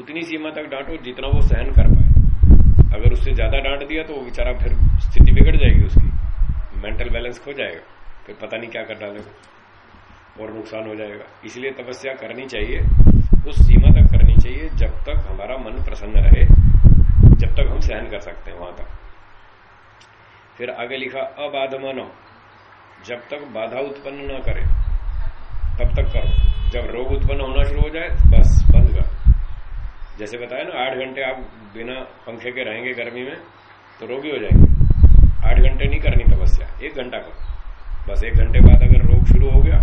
Speaker 1: उतनी सीमा तक डांटो जितना वो सहन कर पाए। अगर उससे ज़्यादा डांट दिया तो वो बेचारा फिर स्थिति बिगड़ जाएगी उसकी। मेंटल बैलेंस खो जाएगा। फिर पता नहीं क्या कर डालेगा। और नुकसान हो जाएगा। इसलिए तपस्या करनी चाहिए। उस सीमा तक करनी चाहिए जब तक हमारा मन प्रसन्न रहे। जब तक हम सहन कर सकते हैं वहाँ तक। फिर आगे लिखा अबाधमानो जब तक बाधा उत्पन्न न करे, तब तक करो। जब रोग उत्पन्न होना शुरू हो जाए तो बस बंद कर। जैसे बताया ना, आठ घंटे आप बिना पंखे के रहेंगे गर्मी में तो रोगी हो जाएँगे। आठ घंटे नहीं करनी तपस्या एक घंटा करो। बस एक घंटे बाद अगर रोग शुरू हो गया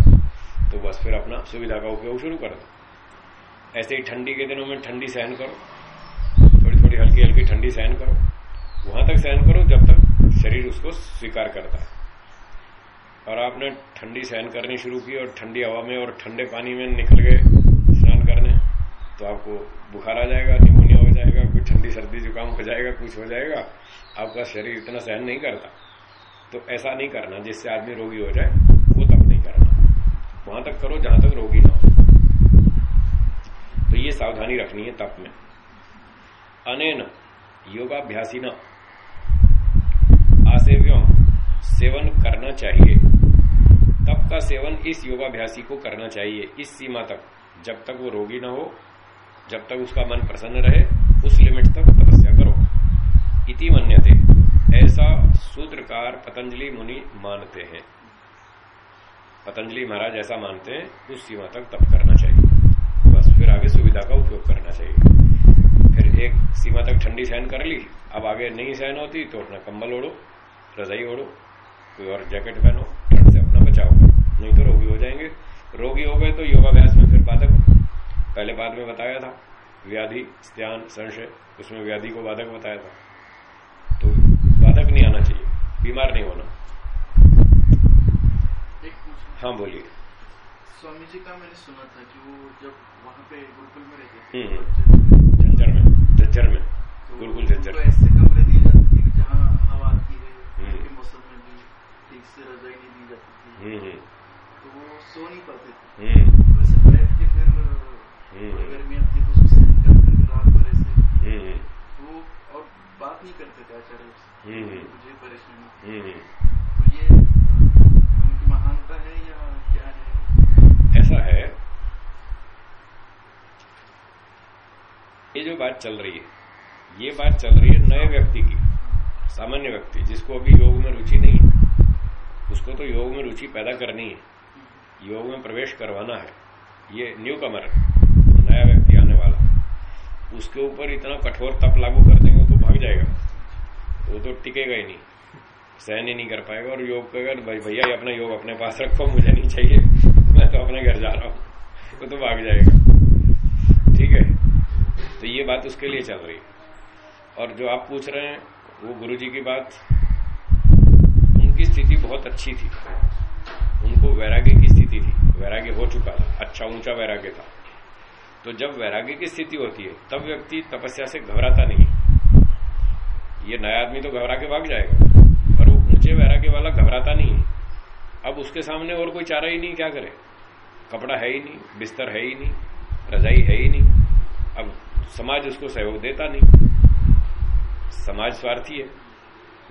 Speaker 1: तो बस फिर अपना सुविधा का उपयोग शुरू कर दो। ऐसे ही ठंडी के दिनों में ठंडी सहन करो। थोड़ी थोड़ी हल्की हल्की ठंडी सहन करो। वहाँ तक सहन करो जब तक शरीर उसको स्वीकार करता है। और आपने ठंडी सहन करनी शुरू की और ठंडी हवा में और ठंडे पानी में निकल गए स्नान करने तो आपको बुखार आ जाएगा, निमोनिया हो जाएगा, कोई ठंडी सर्दी जुकाम हो जाएगा, कुछ हो जाएगा, आपका शरीर इतना सहन नहीं करता। तो ऐसा नहीं करना जिससे आदमी रोगी हो जाए, वो तब नहीं करना। वहाँ तक करो जहाँ तक रोगी ना हो। तो ये सावधानी रखनी है तप में। अनेन योगाभ्यासी न आसेव्यम सेवन करना चाहिए। तप का सेवन इस योगाभ्यासी को करना चाहिए। इस सीमा तक, जब तक वो रोगी ना हो, जब तक उसका मन प्रसन्न रहे, उस लिमिट तक तपस्या करो। इति मन्यते, ऐसा सूत्रकार पतंजलि मुनि मानते हैं। पतंजलि महाराज ऐसा मानते हैं, उस सीमा तक तप करना चाहिए। बस फिर आगे सुविधा का उपयोग करना चाहिए। फिर एक सीमा तक ठंडी सहन कर ली, अब आगे नहीं सहन होती तो अपना कंबल ओढ़ो, रजाई ओढ़ो, कोई और जैकेट पहनो ठंड से अपना बचाव करो नहीं तो रोगी हो जाएँगे। रोगी हो गए तो योगाभ्यास में फिर बाधक पहले बाद में बताया था। व्याधि स्त्यान संशय उसमें व्याधि को बाधक बताया था। तो बाधक नहीं आना चाहिए। बीमार नहीं होना। हाँ बोलिए।
Speaker 2: स्वामी जी का मैंने सुना था कि वो जब वहाँ पे गुरुकुल में रहते थे
Speaker 1: हम्म।
Speaker 2: थे,
Speaker 1: झज्जर में झज्जर में।
Speaker 2: तो
Speaker 1: गुरुकुल झज्जर
Speaker 2: ऐसे कमरे दिए जाते थे जहाँ हवा आती है
Speaker 1: हम्म।
Speaker 2: मौसम में भी ठीक से रजाई नहीं दी जाती थी।
Speaker 1: हम्म हम्म।
Speaker 2: सो नहीं पाते थे।
Speaker 1: हम्म।
Speaker 2: तो बैठ के फिर
Speaker 1: हम्म।
Speaker 2: गर्मी आती तो उसको सहन कर कर रात भर ऐसे।
Speaker 1: हम्म।
Speaker 2: तो वो और बात नहीं करते थे आचार्य से।
Speaker 1: हम्म।
Speaker 2: मुझे परेशानी
Speaker 1: हम्म।
Speaker 2: तो ये उनकी महानता है या क्या है?
Speaker 1: ऐसा है ये जो बात चल रही है ये बात चल रही है नए व्यक्ति की सामान्य व्यक्ति जिसको अभी योग में रुचि नहीं है। उसको तो योग में रुचि पैदा करनी है। योग में प्रवेश करवाना है, ये न्यू कमर नया व्यक्ति आने वाला उसके ऊपर इतना कठोर तप लागू कर देंगे तो भाग जाएगा। वो तो टिकेगा ही नहीं। सहन ही नहीं कर पाएगा और योग कहेगा भाई, भैया अपना योग अपने पास रखो, मुझे नहीं चाहिए। मैं तो अपने घर जा रहा हूँ। वो तो भाग जाएगा। ठीक है? तो ये बात उसके लिए चल रही और जो आप पूछ रहे हैं, वो गुरु जी की बात, उनकी स्थिति बहुत अच्छी थी। उनको वैराग्य की वैराग्य हो चुका था अच्छा ऊँचा वैराग्य था। तो जब वैराग्य की स्थिति होती है, तब व्यक्ति तपस्या से घबराता नहीं ये नया आदमी तो घबरा के भाग जाएगा, पर वो ऊँचे वैराग्य वाला घबराता नहीं है। अब उसके सामने और कोई चारा ही नहीं, क्या करे? कपड़ा है ही नहीं, बिस्तर है ही नहीं, रजाई है ही नहीं। अब समाज उसको सहयोग देता नहीं। समाज स्वार्थी है,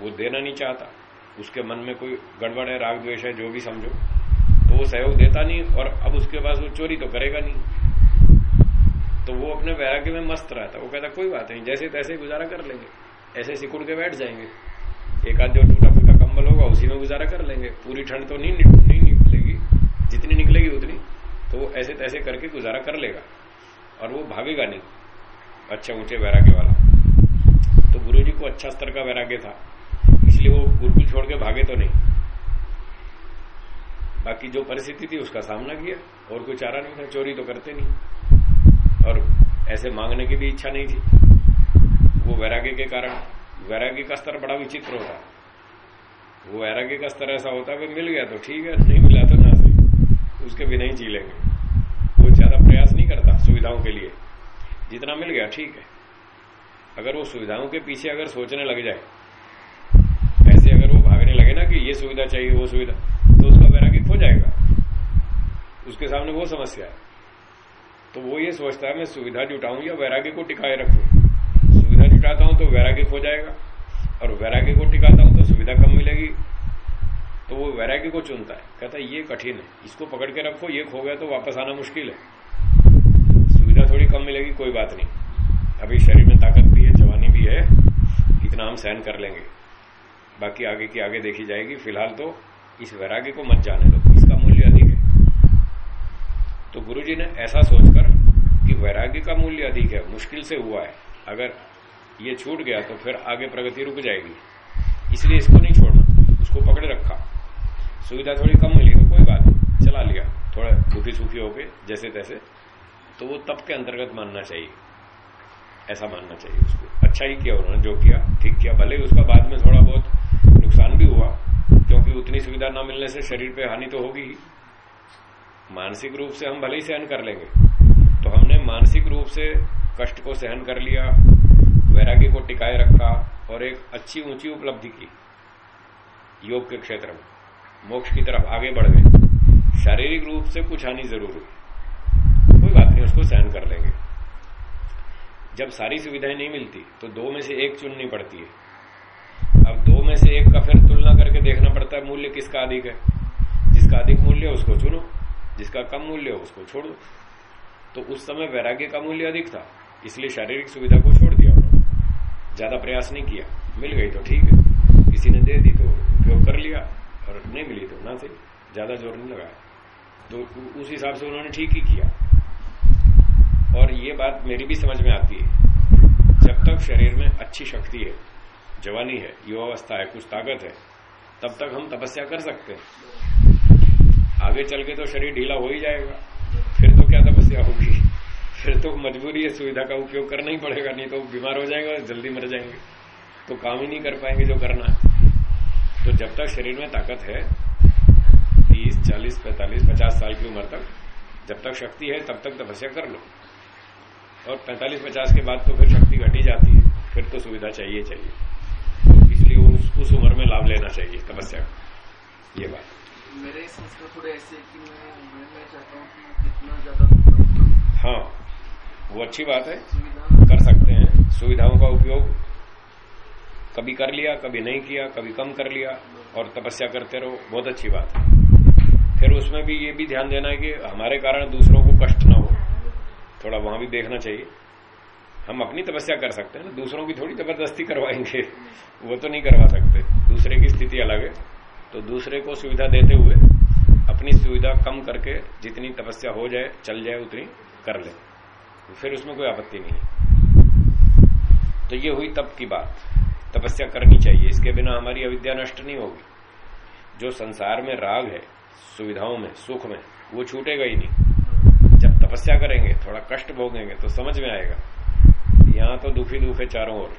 Speaker 1: वो देना नहीं चाहता। उसके मन में कोई गड़बड़ है, राग द्वेष है, जो भी समझो। तो वो सहयोग देता नहीं और अब उसके पास वो चोरी तो करेगा नहीं। तो वो अपने वैराग्य में मस्त रहता वो कहता, कोई बात नहीं, जैसे तैसे गुजारा कर लेंगे। ऐसे सिकुड़ के बैठ जाएँगे। एक आध जो टूटा फूटा कम्बल होगा, उसी में गुजारा कर लेंगे। पूरी ठंड तो नहीं नहीं निकलेगी। जितनी निकलेगी उतनी। तो वो ऐसे तैसे करके गुजारा कर लेगा। और वो भागेगा नहीं, अच्छे ऊँचे वैराग्य वाला। तो गुरु जी को अच्छा स्तर का वैराग्य था। इसलिए वो गुरुकुल छोड़ के भागे तो नहीं। बाकी जो परिस्थिति थी उसका सामना किया, और कोई चारा नहीं था, चोरी तो करते नहीं। और ऐसे मांगने की भी इच्छा नहीं थी। वो वैराग्य के कारण, वैराग्य का स्तर बड़ा विचित्र होता। है वो वैराग्य का स्तर ऐसा होता है मिल गया तो ठीक है, नहीं मिला तो ना सही। उसके बिना ही जी लेंगे। वो ज़्यादा प्रयास नहीं करता सुविधाओं के लिए। जितना मिल गया, ठीक है। अगर वो सुविधाओं के पीछे अगर सोचने लग जाए, ऐसे अगर वो भागने लगे ना कि ये सुविधा चाहिए, वो सुविधा खो जाएगा। उसके सामने वो समस्या है। तो वो ये सोचता है, मैं सुविधा जुटाऊं या वैराग्य को टिकाए रखू? सुविधा जुटाता हूँ तो वैराग्य खो जाएगा। और वैराग्य को टिकाता हूँ तो सुविधा कम मिलेगी। तो वो वैराग्य को चुनता है। कहता है, ये कठिन है। इसको पकड़ के रखो। ये खो गया तो वापस आना मुश्किल है। सुविधा थोड़ी कम मिलेगी, कोई बात नहीं। अभी शरीर में ताकत भी है, जवानी भी है। इतना हम सहन कर लेंगे। बाकी आगे की आगे देखी जाएगी। फ़िलहाल तो इस वैराग्य को मत जाने दो इसका मूल्य अधिक है तो गुरु जी ने ऐसा सोचकर कि वैराग्य का मूल्य अधिक है, मुश्किल से हुआ है। अगर ये छूट गया तो फिर आगे प्रगति रुक जाएगी। इसलिए इसको नहीं छोड़ना, उसको पकड़े रखा। सुविधा थोड़ी कम मिली तो कोई बात नहीं, चला लिया। थोड़ा दुखी सुखी हो गए जैसे तैसे। तो वो तप के अंतर्गत मानना चाहिए। ऐसा मानना चाहिए उसको। अच्छा ही किया उन्होंने, जो किया, ठीक किया। भले ही उसका बाद में थोड़ा बहुत नुकसान भी हुआ, क्योंकि उतनी सुविधा ना मिलने से शरीर पे हानि तो होगी ही। मानसिक रूप से हम भले ही सहन कर लेंगे। तो हमने मानसिक रूप से कष्ट को सहन कर लिया, वैराग्य को टिकाए रखा और एक अच्छी ऊँची उपलब्धि की योग के क्षेत्र में। मोक्ष की तरफ़ आगे बढ़ गए। शारीरिक रूप से कुछ हानि ज़रूर हुई। कोई बात नहीं, उसको सहन कर लेंगे। जब सारी सुविधाएँ नहीं मिलती तो दो में से एक चुननी पड़ती है। अब दो में से एक का फिर तुलना करके देखना पड़ता है मूल्य किसका अधिक है। जिसका अधिक मूल्य है, उसको चुनो। जिसका कम मूल्य हो, उसको छोड़ दो। तो उस समय वैराग्य का मूल्य अधिक था, इसलिए शारीरिक सुविधा को छोड़ दिया ज़्यादा प्रयास नहीं किया, मिल गई तो ठीक है। किसी ने दे दी तो उपयोग कर लिया, और नहीं मिली तो ना सही ज़्यादा ज़ोर नहीं लगाया। तो उस हिसाब से उन्होंने ठीक ही किया। और ये बात मेरी भी समझ में आती है। जब तक शरीर में अच्छी शक्ति है, जवानी है, युवावस्था है, कुछ ताकत है, तब तक हम तपस्या कर सकते हैं। आगे चल के तो शरीर ढीला हो ही जाएगा। फिर तो क्या तपस्या होगी? फिर तो मजबूरी है सुविधा का उपयोग करना ही पड़ेगा नहीं तो बीमार हो जाएगा जल्दी मर जाएँगे। तो काम ही नहीं कर पाएँगे जो करना है। तो जब तक शरीर में ताकत है तीस चालीस पैंतालीस पचास साल की उम्र तक जब तक शक्ति है तब तक तपस्या कर लो। और पैंतालीस पचास के बाद तो फिर शक्ति घटी जाती है। फिर तो सुविधा चाहिए चाहिए। तो इसलिए उस, उम्र में लाभ लेना चाहिए तपस्या। का ये बात।
Speaker 2: मेरे संस्कार थोड़े ऐसे कि मैं मैं चाहता हूँ कि जितना ज़्यादा
Speaker 1: हाँ वो अच्छी बात है। कर सकते हैं। सुविधाओं का उपयोग कभी कर लिया कभी नहीं किया कभी कम कर लिया और तपस्या करते रहो। बहुत अच्छी बात है। फिर उसमें भी ये भी ध्यान देना है कि हमारे कारण दूसरों को कष्ट ना हो। थोड़ा वहाँ भी देखना चाहिए। हम अपनी तपस्या कर सकते हैं दूसरों की थोड़ी ज़बरदस्ती करवाएँगे। वो तो नहीं करवा सकते। दूसरे की स्थिति अलग है। तो दूसरे को सुविधा देते हुए अपनी सुविधा कम करके जितनी तपस्या हो जाए, चल जाए, उतनी कर ले। फिर उसमें कोई आपत्ति नहीं तो ये हुई तप की बात। तपस्या करनी चाहिए। इसके बिना हमारी अविद्या नष्ट नहीं होगी। जो संसार में राग है, सुविधाओं में, सुख में, वो छूटेगा ही नहीं। जब तपस्या करेंगे, थोड़ा कष्ट भोगेंगे तो समझ में आएगा यहाँ तो दुखी दुखे चारों ओर।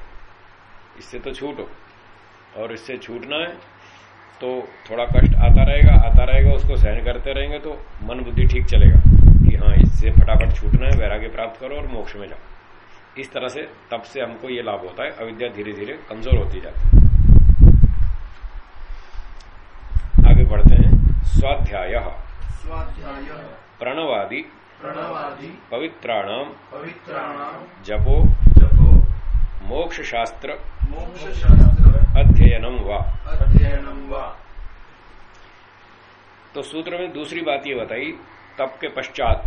Speaker 1: इससे तो छूटो। और इससे छूटना है तो थोड़ा कष्ट आता रहेगा आता रहेगा उसको सहन करते रहेंगे तो मन बुद्धि ठीक चलेगा कि हाँ इससे फटाफट छूटना है वैराग्य प्राप्त करो और मोक्ष में जाओ। इस तरह से तब से हमको ये लाभ होता है अविद्या धीरे धीरे कमज़ोर होती जाती है। आगे बढ़ते हैं। स्वाध्याय।
Speaker 2: स्वाध्याय।
Speaker 1: प्रणवादि।
Speaker 2: प्रणवादि।
Speaker 1: पवित्राणाम।
Speaker 2: पवित्राणाम।
Speaker 1: जपो।
Speaker 2: जपो।
Speaker 1: मोक्ष शास्त्र
Speaker 2: मोक्ष शास्त्र
Speaker 1: अध्ययनम व।
Speaker 2: अध्ययनम व।
Speaker 1: तो सूत्र में दूसरी बात ये बताई तप के पश्चात।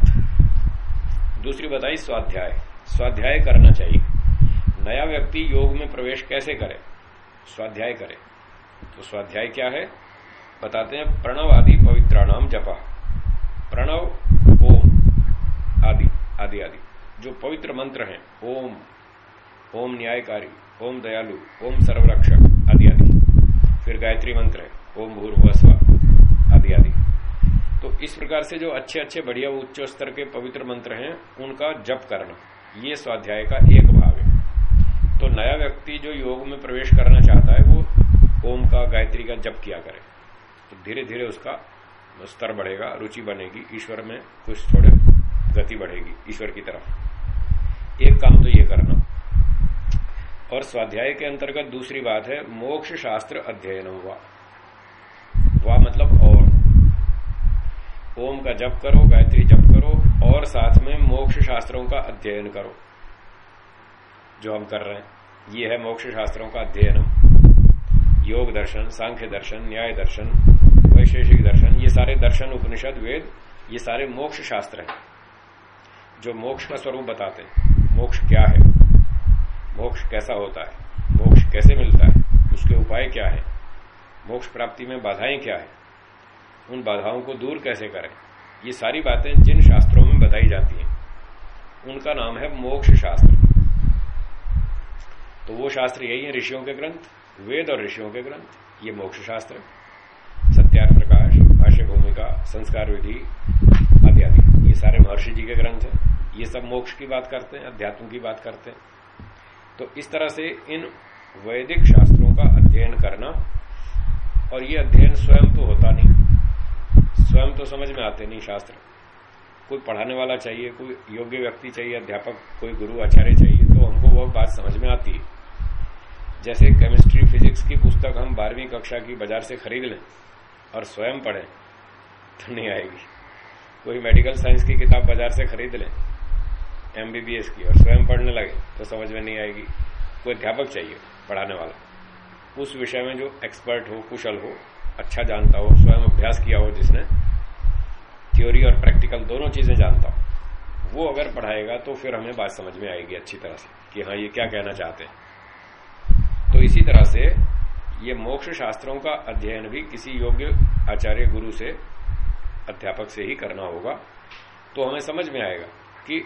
Speaker 1: दूसरी बताई स्वाध्याय। स्वाध्याय करना चाहिए। नया व्यक्ति योग में प्रवेश कैसे करे? स्वाध्याय करे। तो स्वाध्याय क्या है? बताते हैं प्रणव आदि पवित्राणाम जपा। प्रणव ओम आदि आदि आदि। जो पवित्र मंत्र हैं ओम ओम न्यायकारी, ओम दयालु, ओम सर्वरक्षक, आदि आदि। फिर गायत्री मंत्र है, ओम भूर्भुव स्व, आदि आदि। तो इस प्रकार से जो अच्छे अच्छे बढ़िया उच्च स्तर के पवित्र मंत्र हैं, उनका जप करना, ये स्वाध्याय का एक भाग है। तो नया व्यक्ति जो योग में प्रवेश करना चाहता है, वो ओम का, गायत्री का जप किया करे। तो धीरे धीरे उसका स्तर बढ़ेगा, रुचि बनेगी, ईश्वर में कुछ थोड़े, गति बढ़ेगी, ईश्वर की तरफ़। एक काम तो ये करना और स्वाध्याय के अंतर्गत दूसरी बात है मोक्ष शास्त्र अध्ययन हुआ। वा मतलब और। ओम का जप करो, गायत्री जप करो, और साथ में मोक्ष शास्त्रों का अध्ययन करो, जो हम कर रहे हैं। ये है मोक्ष शास्त्रों का अध्ययन। योग दर्शन, सांख्य दर्शन, न्याय दर्शन, वैशेषिक दर्शन, ये सारे दर्शन, उपनिषद, वेद, ये सारे मोक्ष शास्त्र हैं, जो मोक्ष का स्वरूप बताते हैं। मोक्ष क्या है? मोक्ष कैसा होता है? मोक्ष कैसे मिलता है? उसके उपाय क्या है? मोक्ष प्राप्ति में बाधाएँ क्या है? उन बाधाओं को दूर कैसे करें? ये सारी बातें जिन शास्त्रों में बताई जाती हैं। उनका नाम है मोक्ष शास्त्र। तो वो शास्त्र यही है ऋषियों के ग्रंथ, वेद और ऋषियों के ग्रंथ। ये मोक्ष शास्त्र सत्यार प्रकाश, भाष्य भूमिका, संस्कार विधि, आदि आदि। ये सारे महर्षि जी के ग्रंथ हैं। ये सब मोक्ष की बात करते हैं, अध्यात्म की बात करते हैं। तो इस तरह से इन वैदिक शास्त्रों का अध्ययन करना, और ये अध्ययन स्वयं तो होता नहीं। स्वयं तो समझ में आते नहीं शास्त्र। कोई पढ़ाने वाला चाहिए, कोई योग्य व्यक्ति चाहिए, अध्यापक, कोई गुरु, आचार्य चाहिए तो हमको वह बात समझ में आती है। जैसे केमिस्ट्री फिजिक्स की पुस्तक हम बारहवीं कक्षा की बाज़ार से खरीद लें और स्वयं पढ़ें तो नहीं आएगी। कोई मेडिकल साइंस की किताब बाज़ार से खरीद लें एमबीबीएस की और स्वयं पढ़ने लगे तो समझ में नहीं आएगी। कोई अध्यापक चाहिए, पढ़ाने वाला। उस विषय में जो एक्सपर्ट हो, कुशल हो अच्छा जानता हो, स्वयं अभ्यास किया हो, जिसने थ्योरी और प्रैक्टिकल दोनों चीज़ें जानता हो, वो अगर पढ़ाएगा तो फिर हमें बात समझ में आएगी अच्छी तरह से कि हाँ ये क्या कहना चाहते हैं। तो इसी तरह से ये मोक्ष शास्त्रों का अध्ययन भी किसी योग्य आचार्य गुरु से, अध्यापक से ही करना होगा। तो हमें समझ में आएगा कि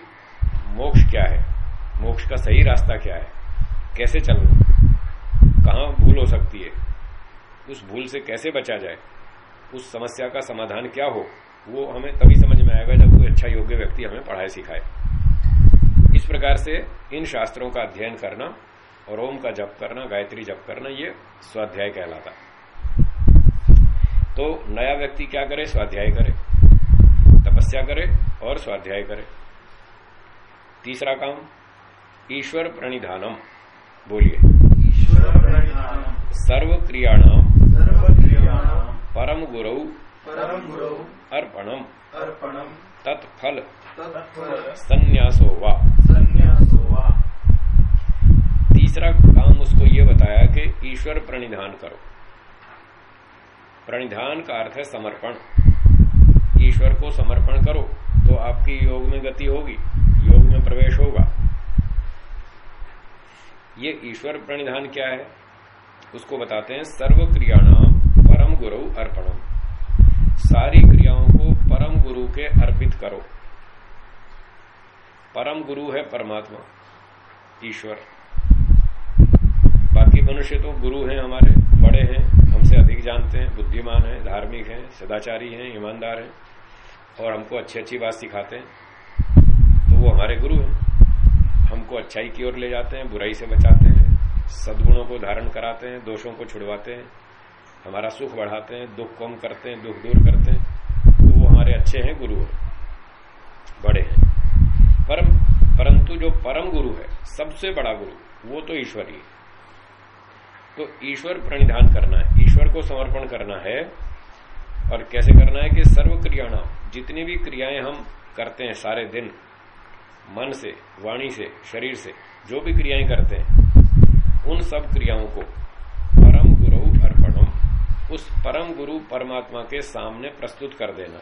Speaker 1: मोक्ष क्या है? मोक्ष का सही रास्ता क्या है? कैसे चलना कहाँ भूल हो सकती है? उस भूल से कैसे बचा जाए? उस समस्या का समाधान क्या हो? वो हमें तभी समझ में आएगा जब कोई अच्छा योग्य व्यक्ति हमें पढ़ाए सिखाए। इस प्रकार से इन शास्त्रों का अध्ययन करना और ओम का जप करना, गायत्री जप करना, ये स्वाध्याय कहलाता। तो नया व्यक्ति क्या करे? स्वाध्याय करे। तपस्या करे और स्वाध्याय करे। तीसरा काम ईश्वर प्रणिधानम। बोलिए।
Speaker 2: ईश्वर
Speaker 1: सर्व क्रियाणाम परम गुरु
Speaker 2: परम गुरु
Speaker 1: अर्पणम।
Speaker 2: अर्पणम।
Speaker 1: तत्फल। संन्यासो वा। तीसरा काम उसको ये बताया कि ईश्वर प्रणिधान करो। प्रणिधान का अर्थ है समर्पण। ईश्वर को समर्पण करो तो आपकी योग में गति होगी। में प्रवेश होगा। ये ईश्वर प्रणिधान क्या है? उसको बताते हैं सर्व क्रियाणाम परम गुरु अर्पणम। सारी क्रियाओं को परम गुरु के अर्पित करो। परम गुरु है परमात्मा, ईश्वर। बाकी मनुष्य तो गुरु हैं हमारे, बड़े हैं, हमसे अधिक जानते हैं, बुद्धिमान हैं, धार्मिक हैं, सदाचारी हैं, ईमानदार हैं, और हमको अच्छी अच्छी बात सिखाते हैं। हमारे गुरु हैं। हमको अच्छाई की ओर ले जाते हैं, बुराई से बचाते हैं, सदगुणों को धारण कराते हैं, दोषों को छुड़वाते हैं, हमारा सुख बढ़ाते हैं, दुख कम करते हैं, दुख दूर करते हैं। तो वो हमारे अच्छे हैं, गुरु हैं, बड़े हैं। परम, परंतु जो परम गुरु है, सबसे बड़ा गुरु, वो तो ईश्वर ही तो ईश्वर प्रणिधान करना है, ईश्वर को समर्पण करना है, और कैसे करना है कि सर्व क्रियाणा जितनी भी क्रियाएँ हम करते हैं सारे दिन मन से, वाणी से, शरीर से, जो भी क्रियाएँ करते हैं, उन सब क्रियाओं को परम गुरु अर्पणम, उस परम गुरु परमात्मा के सामने प्रस्तुत कर देना।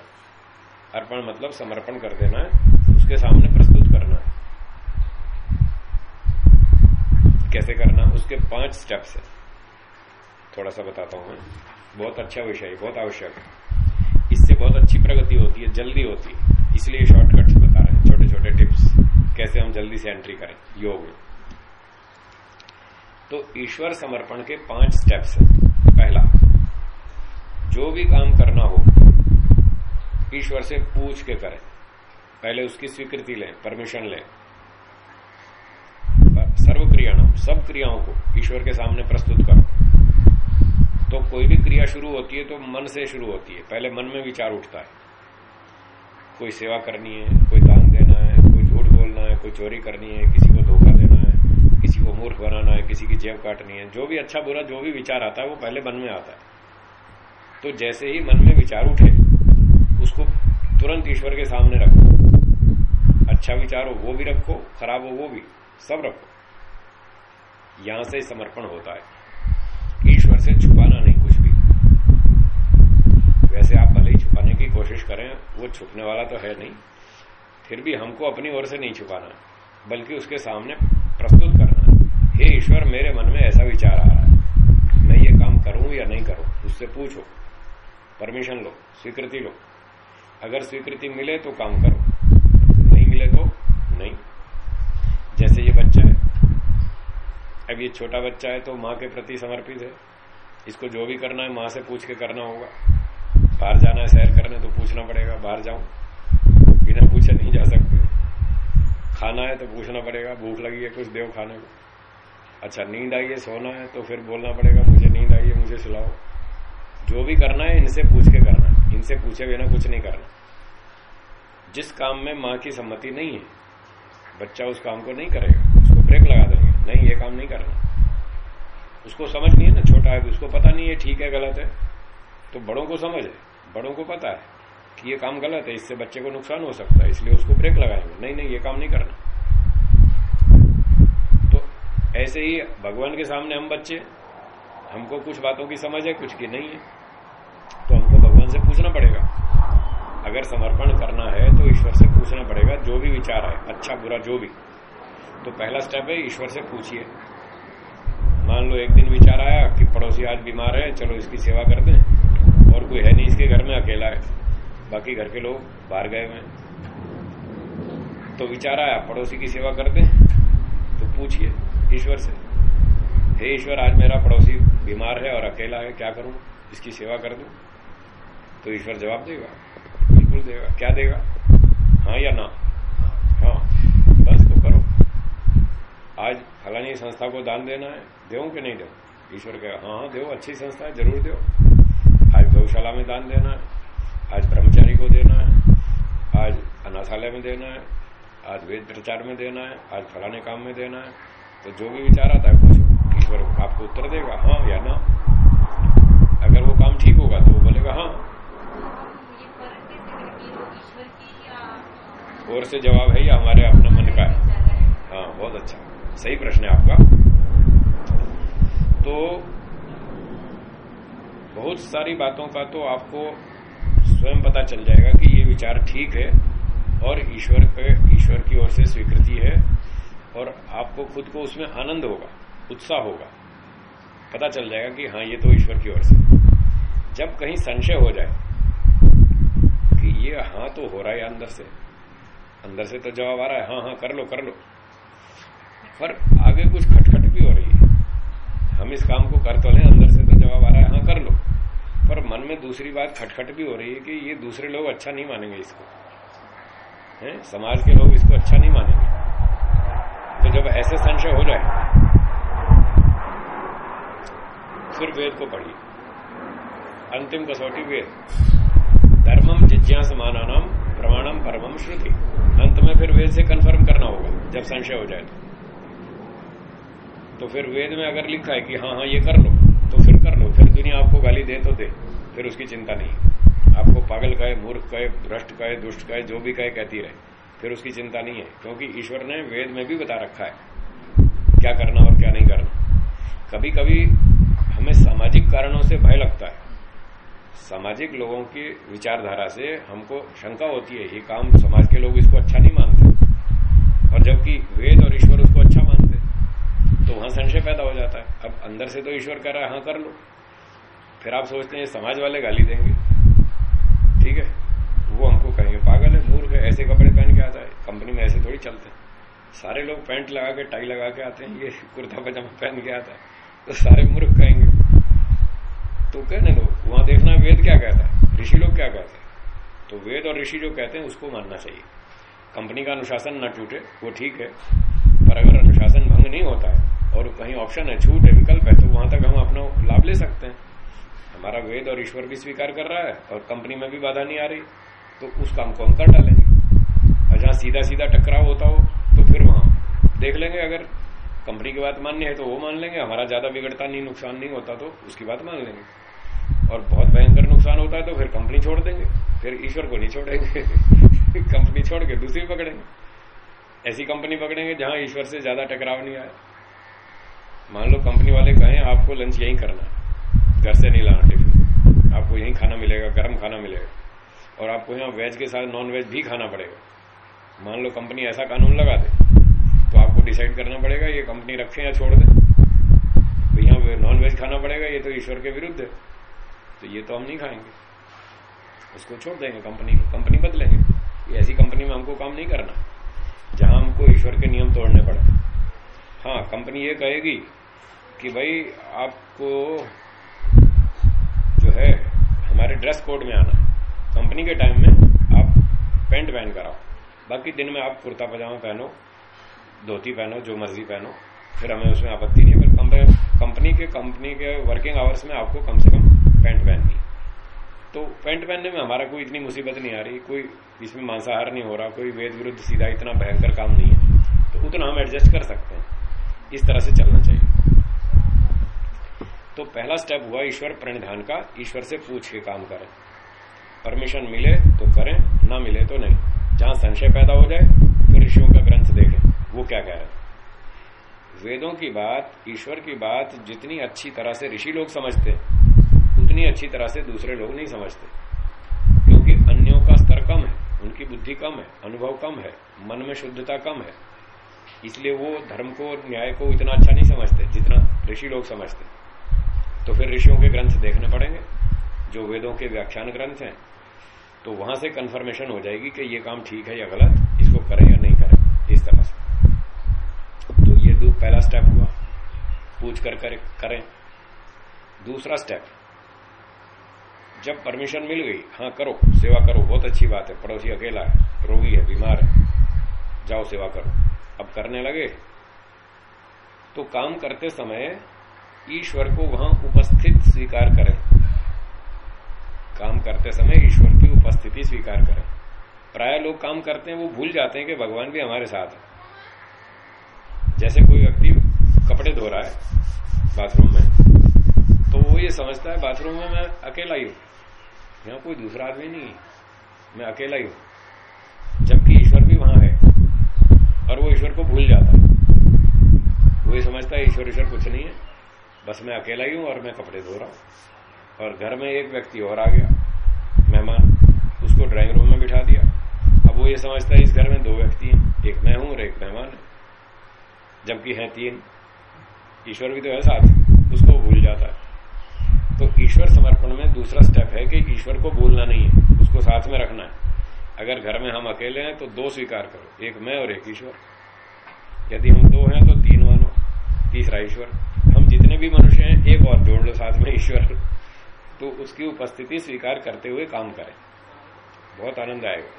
Speaker 1: अर्पण मतलब समर्पण कर देना है उसके सामने प्रस्तुत करना। है कैसे करना? उसके पाँच स्टेप्स है। थोड़ा सा बताता हूँ मैं। बहुत अच्छा विषय, बहुत आवश्यक। है इससे बहुत अच्छी प्रगति होती है, जल्दी होती है। इसलिए हैं छोटे टिप्स, कैसे हम जल्दी से एंट्री करें योग में तो ईश्वर समर्पण के पाँच स्टेप्स हैं। पहला, जो भी काम करना हो, ईश्वर से पूछ के करें। पहले उसकी स्वीकृति लें परमिशन लें। सर्व क्रियाणम सब क्रियाओं को ईश्वर के सामने प्रस्तुत करो। तो कोई भी क्रिया शुरू होती है तो मन से शुरू होती है। पहले मन में विचार उठता है। कोई सेवा करनी है, कोई दान देना है कोई झूठ बोलना है, कोई चोरी करनी है, किसी को धोखा देना है, किसी को मूर्ख बनाना है, किसी की जेब काटनी है, जो भी अच्छा बुरा, जो भी विचार आता है, वो पहले मन में आता है। तो जैसे ही मन में विचार उठे, उसको तुरंत ईश्वर के सामने रखो। अच्छा विचार हो, वो भी रखो, खराब हो, वो भी, सब रखो। यहाँ से समर्पण होता है। ईश्वर से छुपाना नहीं कुछ भी। वैसे आप भले ही छुपाने की कोशिश करें, वो छुपने वाला तो है नहीं। फिर भी हमको अपनी ओर से नहीं छुपाना, बल्कि उसके सामने प्रस्तुत करना। हे ईश्वर, मेरे मन में ऐसा विचार आ रहा है। मैं ये काम करूँ या नहीं करूँ, उससे पूछो। परमिशन लो, स्वीकृति लो। अगर स्वीकृति मिले तो काम करो। नहीं मिले तो नहीं। जैसे ये बच्चा है। अब ये छोटा बच्चा है तो माँ के प्रति समर्पित है। इसको जो भी करना है, माँ से पूछ के करना होगा। बाहर जाना है, सैर करने तो पूछना पड़ेगा, बाहर जाऊँ। बिना पूछे नहीं जा सकते। खाना है तो पूछना पड़ेगा, भूख लगी है, कुछ देव खाने को। अच्छा नींद आई है, सोना है तो फिर बोलना पड़ेगा, मुझे नींद आई है, मुझे सुलाओ। जो भी करना है, इनसे पूछ के करना है। इनसे पूछे बिना कुछ नहीं करना। जिस काम में माँ की सम्मति नहीं है, बच्चा उस काम को नहीं करेगा, उसको ब्रेक लगा देंगे। नहीं, ये काम नहीं करना। उसको समझ नहीं है ना, छोटा है, उसको पता नहीं है, ठीक है, गलत है। तो बड़ों को समझ है, बड़ों को पता है। कि ये काम गलत है, इससे बच्चे को नुकसान हो सकता है, इसलिए उसको ब्रेक लगाएँगे। नहीं नहीं, ये काम नहीं करना। तो ऐसे ही भगवान के सामने हम बच्चे, हमको कुछ बातों की समझ है, कुछ की नहीं है तो हमको भगवान से पूछना पड़ेगा। अगर समर्पण करना है तो ईश्वर से पूछना पड़ेगा, जो भी विचार है अच्छा बुरा, जो भी। तो पहला स्टेप है, ईश्वर से पूछिए। मान लो एक दिन विचार आया कि पड़ोसी आज बीमार है, चलो इसकी सेवा करते हैं। और कोई है नहीं, इसके घर में अकेला है। बाकी घर के लोग बाहर गए हुए तो विचार आया पड़ोसी की सेवा कर दे तो पूछिए, ईश्वर से, हे ईश्वर, आज मेरा पड़ोसी बीमार है और अकेला है, क्या करूँ? इसकी सेवा कर दू? तो ईश्वर जवाब देगा, बिल्कुल देगा। क्या देगा? हाँ या ना? हाँ बस तो करो। आज फलानी संस्था को दान देना है दो कि नहीं दो ईश्वर कहेगा हाँ हाँ दो अच्छी संस्था है, ज़रूर दो आज गौशाला में दान देना है आज ब्रह्मचारी को देना है, आज अनाथालय में देना है, आज वेद प्रचार में देना है, आज फलाने काम में देना है। तो जो भी विचार आता है, पूछो। ईश्वर आपको उत्तर देगा हाँ या ना? अगर वो काम ठीक होगा तो वो बोलेगा हाँ। और से जवाब है, या हमारे अपना मन का है? हाँ बहुत अच्छा। सही प्रश्न है आपका। तो बहुत सारी बातों का तो आपको स्वयं पता चल जाएगा कि ये विचार ठीक है और ईश्वर के ईश्वर की ओर से स्वीकृति है और आपको खुद को उसमें आनंद होगा, उत्साह होगा। पता चल जाएगा कि हाँ ये तो ईश्वर की ओर से। जब कहीं संशय हो जाए कि ये हाँ तो हो रहा है अंदर से अंदर से तो जवाब आ रहा है हाँ हाँ कर लो कर लो। पर आगे कुछ खटखट भी हो रही है। हम इस काम को कर तो लें, अंदर से तो जवाब आ रहा है हाँ कर लो। पर मन में दूसरी बात खटखट भी हो रही है कि ये दूसरे लोग अच्छा नहीं मानेंगे इसको। है? समाज के लोग इसको अच्छा नहीं मानेंगे। तो जब ऐसे संशय हो जाए, फिर वेद को पढ़िए। अंतिम कसौटी वेद। धर्मम जिज्ञास माना नाम प्रमाणम परमम श्रुति। अंत में फिर वेद से कंफर्म करना होगा, जब संशय हो जाए तो। तो फिर वेद में अगर लिखा है कि हाँ हाँ ये कर लो। फिर दुनिया आपको गाली दे तो दे? फिर उसकी चिंता नहीं आपको पागल कहे, मूर्ख कहे, भ्रष्ट कहे, दुष्ट कहे, जो भी कहे, कहती रहे। फिर उसकी चिंता नहीं है, क्योंकि ईश्वर ने वेद में भी बता रखा है। क्या करना और क्या नहीं करना। कभी कभी हमें सामाजिक कारणों से भय लगता है। सामाजिक लोगों की विचारधारा से हमको शंका होती है, ये काम समाज के लोग इसको अच्छा नहीं मानते। और जबकि वेद और ईश्वर उसको अच्छा मानते तो वहाँ संशय पैदा हो जाता है। अब अंदर से तो ईश्वर कह रहा है हाँ कर लो। फिर आप सोचते हैं समाज वाले गाली देंगे। ठीक है? वो हमको कहेंगे, पागल है, मूर्ख है, ऐसे कपड़े पहन के आता है। कंपनी में ऐसे थोड़ी चलते हैं। सारे लोग पैंट लगा के, टाई लगा के आते हैं, ये कुर्ता पजामा पहन के आता है। तो सारे मूर्ख कहेंगे। तो कहने दो वहाँ देखना वेद क्या कहता है, ऋषि लोग क्या कहते हैं? तो वेद और ऋषि जो कहते हैं, उसको मानना चाहिए। कंपनी का अनुशासन न टूटे, वो ठीक है। पर अगर अनुशासन भंग नहीं होता है, और कहीं ऑप्शन है, छूट है, विकल्प है तो वहाँ तक हम अपना लाभ ले सकते हैं। हमारा वेद और ईश्वर भी स्वीकार कर रहा है और कंपनी में भी बाधा नहीं आ रही। तो उस काम को हम कर डालेंगे। और जहाँ सीधा सीधा टकराव होता हो तो फिर वहाँ देख लेंगे। अगर कंपनी की बात मान्य है तो वो मान लेंगे। हमारा ज़्यादा बिगड़ता नहीं, नुकसान नहीं होता तो उसकी बात मान लेंगे। और बहुत भयंकर नुकसान होता है तो फिर कंपनी छोड़ देंगे। फिर ईश्वर को नहीं छोड़ेंगे। कंपनी छोड़ के दूसरी पकड़ेंगे। ऐसी कंपनी पकड़ेंगे जहाँ ईश्वर से ज़्यादा टकराव नहीं आए। मान लो कंपनी वाले कहें, आपको लंच यही करना है। घर से नहीं लाना टिफ़िन। आपको यही खाना मिलेगा, गर्म खाना मिलेगा। और आपको यहाँ वेज के साथ नॉन वेज भी खाना पड़ेगा। मान लो कंपनी ऐसा कानून लगा दे तो आपको डिसाइड करना पड़ेगा, ये कंपनी रखें या छोड़ दें। तो यहाँ नॉन वेज खाना पड़ेगा, ये तो ईश्वर के विरुद्ध है। तो ये तो हम नहीं खाएँगे। उसको छोड़ देंगे कंपनी को कंपनी बदलेंगे। ऐसी कंपनी में हमको काम नहीं करना। जहाँ हमको ईश्वर के नियम तोड़ने पड़े। हाँ कंपनी ये कहेगी कि भाई आपको जो है, हमारे ड्रेस कोड में आना। कंपनी के टाइम में आप पेंट पहन कर आओ। बाकी दिन में आप कुर्ता पजामा पहनो, धोती पहनो, जो मर्ज़ी पहनो। फिर हमें उसमें आपत्ति नहीं है। पर कंपनी के कंपनी के वर्किंग आवर्स में आपको कम से कम पैंट पहननी तो पैंट पहनने में हमारा कोई इतनी मुसीबत नहीं आ रही। कोई इसमें मांसाहार नहीं हो रहा। कोई वेद विरुद्ध सीधा इतना भयंकर काम नहीं है। तो उतना हम एडजस्ट कर सकते हैं। इस तरह से चलना चाहिए। तो पहला स्टेप हुआ ईश्वर प्रणिधान का, ईश्वर से पूछ के काम करें। परमिशन मिले तो करें, ना मिले तो नहीं। जहाँ संशय पैदा हो जाए तो ऋषियों का ग्रंथ देखें। वो क्या कह रहे हैं? वेदों की बात, ईश्वर की बात जितनी अच्छी तरह से ऋषि लोग समझते, उतनी अच्छी तरह से दूसरे लोग नहीं समझते। क्योंकि अन्यों का स्तर कम है, उनकी बुद्धि कम है, अनुभव कम है, मन में शुद्धता कम है। इसलिए वो धर्म को, न्याय को इतना अच्छा नहीं समझते जितना ऋषि लोग समझते। तो फिर ऋषियों के ग्रंथ देखने पड़ेंगे जो वेदों के व्याख्यान ग्रंथ हैं। तो वहाँ से कंफर्मेशन हो जाएगी कि ये काम ठीक है या गलत इसको करें या नहीं करें इस तरह से। तो ये पहला स्टेप हुआ पूछ कर, कर करें। दूसरा स्टेप जब परमिशन मिल गई हाँ करो सेवा करो बहुत अच्छी बात है पड़ोसी अकेला है रोगी है बीमार है जाओ सेवा करो। अब करने लगे तो काम करते समय ईश्वर को वहाँ उपस्थित स्वीकार करें। काम करते समय ईश्वर की उपस्थिति स्वीकार करें। प्राय लोग काम करते हैं, वो भूल जाते हैं कि भगवान भी हमारे साथ है। जैसे कोई व्यक्ति कपड़े धो रहा है बाथरूम में तो वो ये समझता है, बाथरूम में मैं अकेला ही हूँ। यहाँ कोई दूसरा आदमी नहीं मैं अकेला ही हूँ। जबकि ईश्वर भी वहाँ है और वो ईश्वर को भूल जाता है। वो ये समझता है, ईश्वर ईश्वर कुछ नहीं है। बस मैं अकेला ही हूँ और मैं कपड़े धो रहा हूँ। और घर में एक व्यक्ति और आ गया, मेहमान, उसको ड्राइंग रूम में बिठा दिया। अब वो ये समझता है इस घर में दो व्यक्ति हैं, एक मैं हूँ और एक मेहमान है। जबकि है तीन। ईश्वर भी तो है साथ, उसको भूल जाता है। तो ईश्वर समर्पण में दूसरा स्टेप है कि ईश्वर को भूलना नहीं है, उसको साथ में रखना है। अगर घर में हम अकेले हैं तो दो स्वीकार करो, एक मैं और एक ईश्वर। यदि हम दो हैं तो तीन मानो, तीसरा ईश्वर। जितने भी मनुष्य हैं, एक और जोड़ लो साथ में, ईश्वर। तो उसकी उपस्थिति स्वीकार करते हुए काम करें। बहुत आनंद आएगा।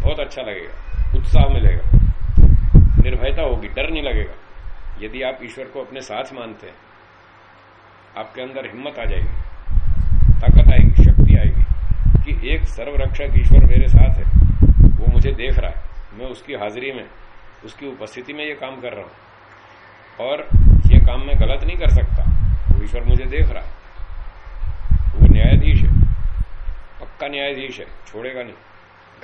Speaker 1: बहुत अच्छा लगेगा। उत्साह मिलेगा। निर्भयता होगी, डर नहीं लगेगा। यदि आप ईश्वर को अपने साथ मानते हैं, आपके अंदर हिम्मत आ जाएगी। ताकत आएगी, शक्ति आएगी कि एक सर्वरक्षक ईश्वर मेरे साथ है। वो मुझे देख रहा है। मैं उसकी हाजिरी में, उसकी उपस्थिति में ये काम कर रहा हूँ। और काम मैं गलत नहीं कर सकता। वो ईश्वर मुझे देख रहा है। वो न्यायाधीश है। पक्का न्यायाधीश है। छोड़ेगा नहीं।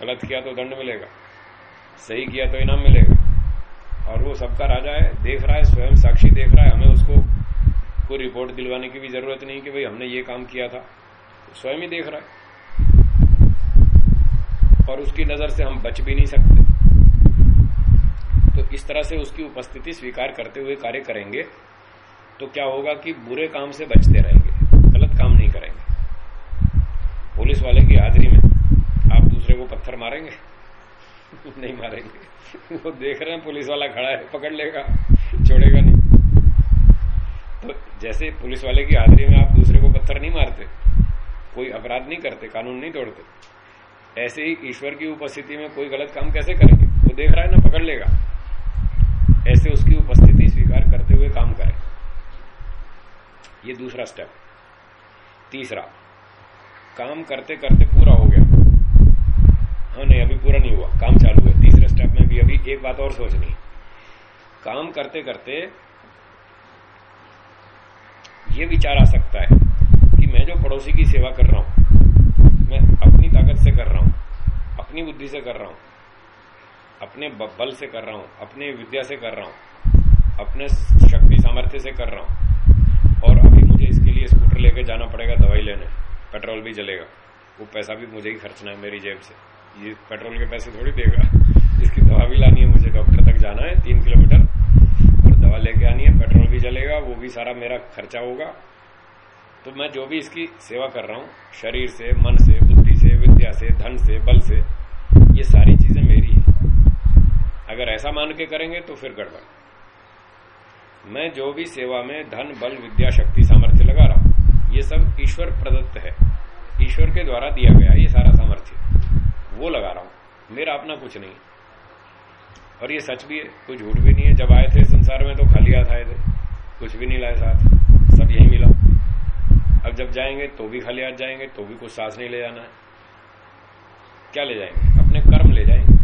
Speaker 1: गलत किया तो दंड मिलेगा। सही किया तो इनाम मिलेगा। और वो सबका राजा है, देख रहा है, स्वयं साक्षी देख रहा है। हमें उसको कोई रिपोर्ट दिलवाने की भी ज़रूरत नहीं कि भाई हमने ये काम किया था। स्वयं ही देख रहा है। और उसकी नज़र से हम बच भी नहीं सकते। तो इस तरह से उसकी उपस्थिति स्वीकार करते हुए कार्य करेंगे। तो क्या होगा कि बुरे काम से बचते रहेंगे, गलत काम नहीं करेंगे। पुलिस वाले की हाजिरी में आप दूसरे को पत्थर मारेंगे? नहीं मारेंगे। वो देख रहे हैं पुलिस वाला खड़ा है, पकड़ लेगा, छोड़ेगा नहीं। तो जैसे पुलिस वाले की हाजिरी में आप दूसरे को पत्थर नहीं मारते, कोई अपराध नहीं करते, कानून नहीं तोड़ते, ऐसे ही ईश्वर की उपस्थिति में कोई गलत काम कैसे करेंगे? वो देख रहा है ना, पकड़ लेगा। ऐसे उसकी उपस्थिति स्वीकार करते हुए काम करें। ये दूसरा स्टेप तीसरा, काम करते करते पूरा हो गया। हाँ नहीं, अभी पूरा नहीं हुआ, काम चालू है। तीसरे स्टेप में भी अभी एक बात और सोचनी काम करते करते ये विचार आ सकता है कि मैं जो पड़ोसी की सेवा कर रहा हूँ, मैं अपनी ताकत से कर रहा हूँ, अपनी बुद्धि से कर रहा हूँ, अपने बल से कर रहा हूँ, अपने विद्या से कर रहा हूँ, अपने शक्ति सामर्थ्य से कर रहा हूँ और अभी मुझे इसके लिए स्कूटर लेके जाना पड़ेगा, दवाई लेने। पेट्रोल भी जलेगा। वो पैसा भी मुझे ही खर्चना है मेरी जेब से। ये पेट्रोल के पैसे थोड़ी देगा। इसकी दवा भी लानी है, मुझे डॉक्टर तक जाना है, तीन किलोमीटर। और दवा लेके आनी है, पेट्रोल भी जलेगा, वो भी सारा मेरा खर्चा होगा। तो मैं जो भी इसकी सेवा कर रहा हूँ, शरीर से, मन से, बुद्धि से, विद्या से, धन से, बल से, ये सारी चीज़ें मेरी है। अगर ऐसा मान के करेंगे तो फिर गड़बड़। मैं जो भी सेवा में धन, बल, विद्या, शक्ति, सामर्थ्य लगा रहा हूँ, ये सब ईश्वर प्रदत्त है। ईश्वर के द्वारा दिया गया ये सारा सामर्थ्य। वो लगा रहा हूँ। मेरा अपना कुछ नहीं और ये सच भी है, कोई झूठ भी नहीं है। जब आए थे संसार में तो खाली हाथ आए थे। कुछ भी नहीं लाए साथ। सब यही मिला। अब जब जाएँगे तो भी खाली हाथ जाएँगे तो भी कुछ सांस नहीं ले जाना है। क्या ले जाएँगे? अपने कर्म ले जाएँगे।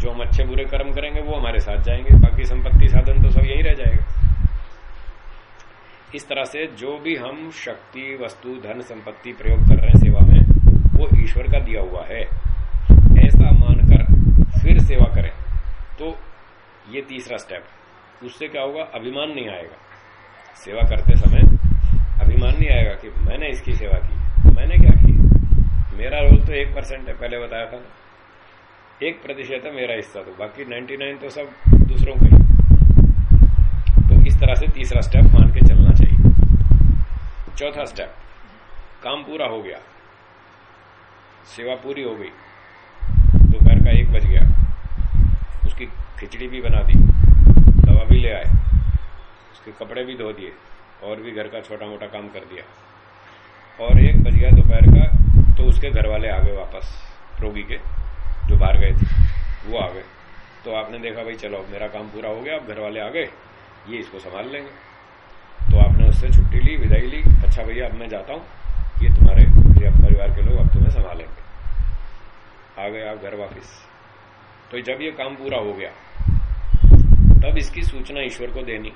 Speaker 1: जो हम अच्छे बुरे कर्म करेंगे, वो हमारे साथ जाएँगे। बाकी संपत्ति, साधन तो सब यही रह जाएगा। इस तरह से जो भी हम शक्ति, वस्तु, धन, संपत्ति प्रयोग कर रहे हैं सेवा में, वो ईश्वर का दिया हुआ है। ऐसा मानकर फिर सेवा करें। तो ये तीसरा स्टेप उससे क्या होगा? अभिमान नहीं आएगा। सेवा करते समय अभिमान नहीं आएगा कि मैंने इसकी सेवा की। मैंने क्या की? मेरा रोल तो एक परसेंट है, पहले बताया था एक प्रतिशत है मेरा हिस्सा तो बाकी 99 तो सब दूसरों का। ही तो इस तरह से तीसरा स्टेप मान के चलना। चौथा स्टेप काम पूरा हो गया, सेवा पूरी हो गई, दोपहर का एक बज गया, उसकी खिचड़ी भी बना दी, दवा भी ले आए, उसके कपड़े भी धो दिए, और भी घर का छोटा मोटा काम कर दिया। और एक बज गया दोपहर का तो उसके घर वाले आ गए वापस, रोगी के, जो बाहर गए थे, वो आ गए। तो आपने देखा, भाई चलो, अब मेरा काम पूरा हो गया, अब घर वाले आ गए, ये इसको संभाल लेंगे। उससे छुट्टी ली, विदाई ली अच्छा भैया, अब मैं जाता हूँ। ये तुम्हारे परिवार के लोग अब तुम्हें संभालेंगे। आ गए आप घर वापिस। तो जब ये काम पूरा हो गया, तब इसकी सूचना ईश्वर को देनी।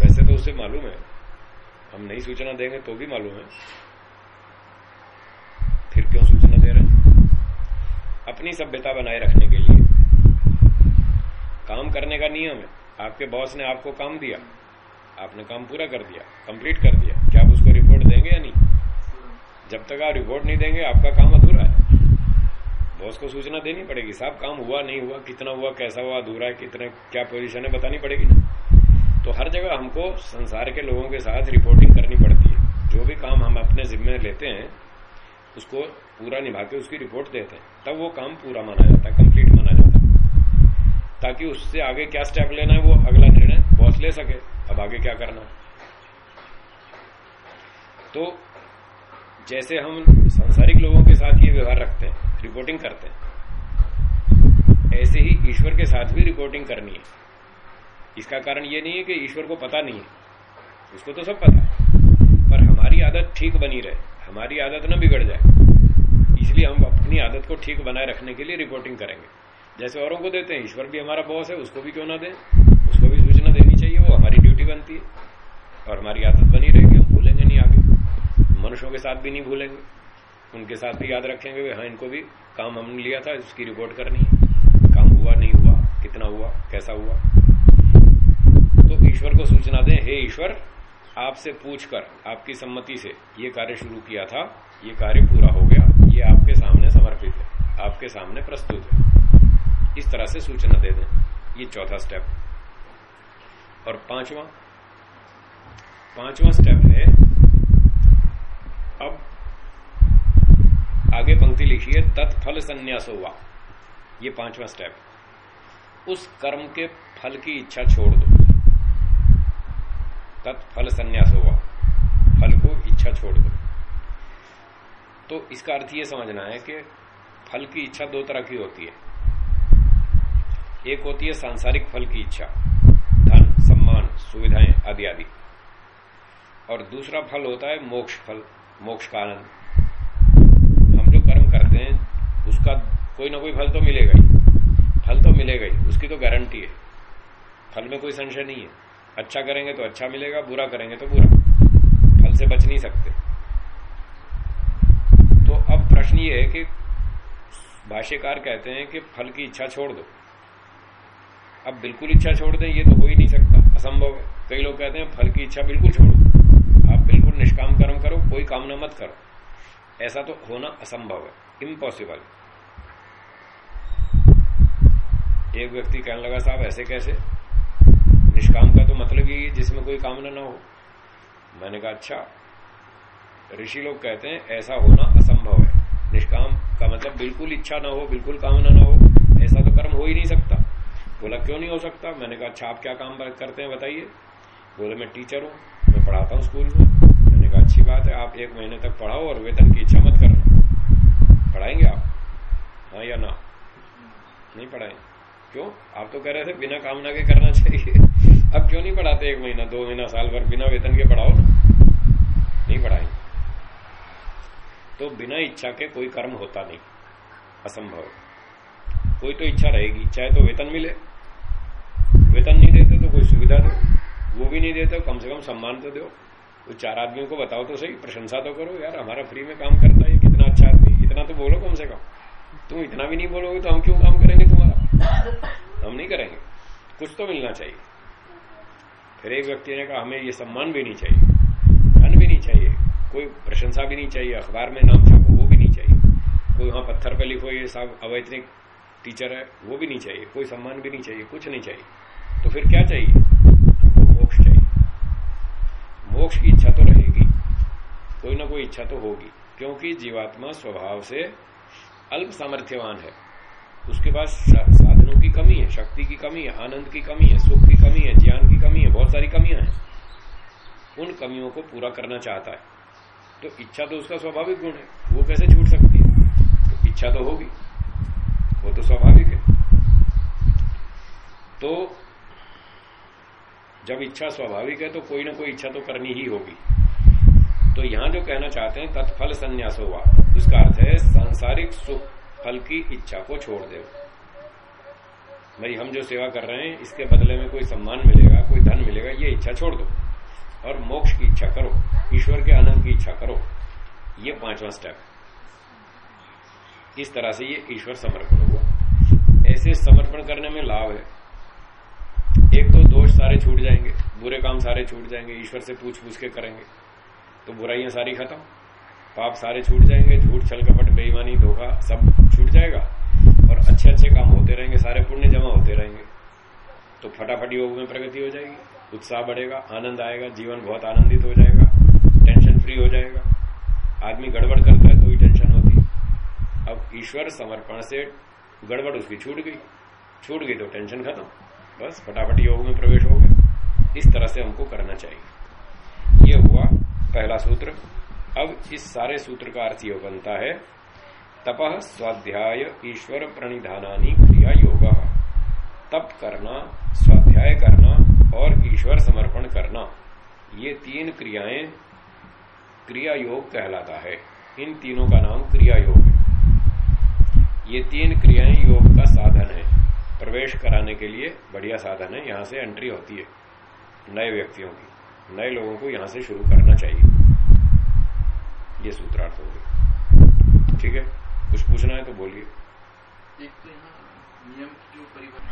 Speaker 1: वैसे तो उसे मालूम है। हम नहीं सूचना देंगे तो भी मालूम है। फिर क्यों सूचना दे रहे अपनी सभ्यता बनाए रखने के लिए। काम करने का नियम है। आपके बॉस ने आपको काम दिया। आपने काम पूरा कर दिया कंप्लीट कर दिया, क्या आप उसको रिपोर्ट देंगे या नहीं? जब तक आप रिपोर्ट नहीं देंगे, आपका काम अधूरा है। बॉस को सूचना देनी पड़ेगी, साहब, काम हुआ, नहीं हुआ, कितना हुआ, कैसा हुआ, अधूरा है, कितने, क्या पोजीशन है, बतानी पड़ेगी ना। तो हर जगह हमको संसार के लोगों के साथ रिपोर्टिंग करनी पड़ती है। जो भी काम हम अपने जिम्मे लेते हैं, उसको पूरा निभा के उसकी रिपोर्ट देते हैं। तब वो काम पूरा माना जाता है कंप्लीट माना जाता है। ताकि उससे आगे क्या स्टेप लेना है, वो अगला निर्णय बॉस ले सके। अब आगे क्या करना तो जैसे हम सांसारिक लोगों के साथ ये व्यवहार रखते हैं रिपोर्टिंग करते हैं, ऐसे ही ईश्वर के साथ भी रिपोर्टिंग करनी है। इसका कारण ये नहीं है कि ईश्वर को पता नहीं है, उसको तो सब पता है, पर हमारी आदत ठीक बनी रहे, हमारी आदत ना बिगड़ जाए। इसलिए हम अपनी आदत को ठीक बनाए रखने के लिए रिपोर्टिंग करेंगे। जैसे औरों को देते हैं, ईश्वर भी हमारा बॉस है, उसको भी क्यों ना दें? उसको भी वो हमारी ड्यूटी बनती है और हमारी आदत बनी रहेगी, हम भूलेंगे नहीं आगे। मनुष्यों के साथ भी नहीं भूलेंगे। उनके साथ भी याद रखेंगे हाँ इनको भी काम हमने लिया था उसकी रिपोर्ट करनी है। काम हुआ, नहीं हुआ, कितना हुआ, कैसा हुआ। तो ईश्वर को सूचना दें, हे ईश्वर, आपसे पूछकर, आपकी सम्मति से ये कार्य शुरू किया था, ये कार्य पूरा हो गया, ये आपके सामने समर्पित है, आपके सामने प्रस्तुत है। इस तरह से सूचना दे दें। ये चौथा स्टेप और पांचवा पांचवा स्टेप है, अब आगे पंक्ति लिखिए, तत्फल संन्यास हुआ ये पांचवा स्टेप उस कर्म के फल की इच्छा छोड़ दो। तत्फल संन्यास हुआ फल को इच्छा छोड़ दो। तो इसका अर्थ ये समझना है कि फल की इच्छा दो तरह की होती है। एक होती है सांसारिक फल की इच्छा। सुविधाएँ आदि आदि। और दूसरा फल होता है मोक्ष फल मोक्ष का आनंद हम जो कर्म करते हैं, उसका कोई ना कोई फल तो मिलेगा ही। फल तो मिलेगा ही, उसकी तो गारंटी है। फल में कोई संशय नहीं है। अच्छा करेंगे तो अच्छा मिलेगा, बुरा करेंगे तो बुरा। फल से बच नहीं सकते। तो अब प्रश्न ये है कि भाष्यकार कहते हैं कि फल की इच्छा छोड़ दो। अब बिल्कुल इच्छा छोड़ दें, ये तो हो ही नहीं सकता। असंभव है। कई लोग कहते हैं, फल की इच्छा बिल्कुल छोड़। आप बिल्कुल निष्काम कर्म करो, कोई कामना मत करो। ऐसा तो होना असंभव है। इम्पॉसिबल एक व्यक्ति कहने लगा, साहब, ऐसे कैसे? निष्काम का तो मतलब है जिसमें कोई कामना ना हो। मैंने कहा अच्छा। ऋषि लोग कहते हैं, ऐसा होना असंभव है। निष्काम का मतलब बिल्कुल इच्छा ना हो, बिल्कुल कामना ना हो। ऐसा तो कर्म हो ही नहीं सकता। बोला, क्यों नहीं हो सकता? मैंने कहा अच्छा आप क्या काम करते हैं बताइए। बोले, मैं टीचर हूँ, मैं पढ़ाता हूँ स्कूल में। मैंने कहा, अच्छी बात है, आप एक महीने तक पढ़ाओ और वेतन की इच्छा मत करना। पढ़ाएँगे आप? हाँ या ना? नहीं पढ़ाएँगे क्यों? आप तो कह रहे थे बिना कामना के करना चाहिए। अब क्यों नहीं पढ़ाते एक महीना, दो महीना, साल भर बिना वेतन के पढ़ाओ? नहीं पढ़ाएँगे। तो बिना इच्छा के कोई कर्म होता नहीं, असंभव कोई तो इच्छा रहेगी, चाहे तो वेतन मिले। वेतन नहीं देते तो कोई सुविधा दो। वो भी नहीं देते, कम से कम सम्मान तो दो। वो चार आदमियों को बताओ तो सही, प्रशंसा तो करो, यार, हमारा फ्री में काम करता है, कितना अच्छा आदमी, इतना तो बोलो कम से कम। तुम इतना भी नहीं बोलोगे तो हम क्यों काम करेंगे तुम्हारा? हम नहीं करेंगे। कुछ तो मिलना चाहिए। फिर एक व्यक्ति ने कहा, हमें ये सम्मान भी नहीं चाहिए, धन भी नहीं चाहिए, कोई प्रशंसा भी नहीं चाहिए, अखबार में नाम छापो, वो भी नहीं चाहिए। कोई वहाँ पत्थर पर लिखो, ये सब अवैतनिक टीचर है, वो भी नहीं चाहिए, कोई सम्मान भी नहीं चाहिए, कुछ नहीं चाहिए। तो फिर क्या चाहिए? मोक्ष चाहिए। मोक्ष की इच्छा तो रहेगी। कोई ना कोई इच्छा तो होगी, क्योंकि जीवात्मा स्वभाव से अल्प सामर्थ्यवान है। उसके पास साधनों की कमी है, शक्ति की कमी है, आनंद की कमी है, सुख की कमी है, ज्ञान की कमी है, बहुत सारी कमियाँ हैं। उन कमियों को पूरा करना चाहता है। तो इच्छा तो उसका स्वाभाविक गुण है, वो कैसे छूट सकती है? तो इच्छा तो होगी, वो तो स्वाभाविक है। तो जब इच्छा स्वाभाविक है तो कोई ना कोई इच्छा तो करनी ही होगी। तो यहाँ जो कहना चाहते हैं, तत्फल संन्यास हुआ उसका अर्थ है, सांसारिक सुख, फल की इच्छा को छोड़ दे। भाई, हम जो सेवा कर रहे हैं, इसके बदले में कोई सम्मान मिलेगा, कोई धन मिलेगा, ये इच्छा छोड़ दो। और मोक्ष की इच्छा करो, ईश्वर के आनंद की इच्छा करो। ये पांचवा स्टेप इस तरह से ये ईश्वर समर्पण हुआ। ऐसे समर्पण करने में लाभ है। दोष सारे छूट जाएँगे, बुरे काम सारे छूट जाएँगे, ईश्वर से पूछ पूछ के करेंगे। तो बुराइयाँ सारी खत्म। पाप सारे छूट जाएँगे, झूठ छल कपट बेईमानी, धोखा सब छूट जाएगा। और अच्छे अच्छे काम होते रहेंगे, सारे पुण्य जमा होते रहेंगे। तो फटाफट योग में प्रगति हो जाएगी, उत्साह बढ़ेगा, आनंद आएगा, जीवन बहुत आनंदित हो जाएगा टेंशन फ्री हो जाएगा। आदमी गड़बड़ करता है तो ही टेंशन होती अब ईश्वर समर्पण से गड़बड़ उसकी छूट गई। छूट गई तो टेंशन खत्म। बस, फटाफट योग में प्रवेश हो गया। इस तरह से हमको करना चाहिए। ये हुआ पहला सूत्र। अब इस सारे सूत्र का अर्थ योग बनता है तपह स्वाध्याय ईश्वर प्रणिधानी क्रिया योग। तप करना, स्वाध्याय करना और ईश्वर समर्पण करना, ये तीन क्रियाएँ क्रिया योग कहलाता है। इन तीनों का नाम क्रिया योग है। ये तीन क्रियाएँ योग का साधन है। प्रवेश कराने के लिए बढ़िया साधन है यहाँ से एंट्री होती है नए व्यक्तियों की नए लोगों को यहाँ से शुरू करना चाहिए। ये सूत्रार्थ हो गया। ठीक है? कुछ पूछना है तो बोलिए।
Speaker 2: तो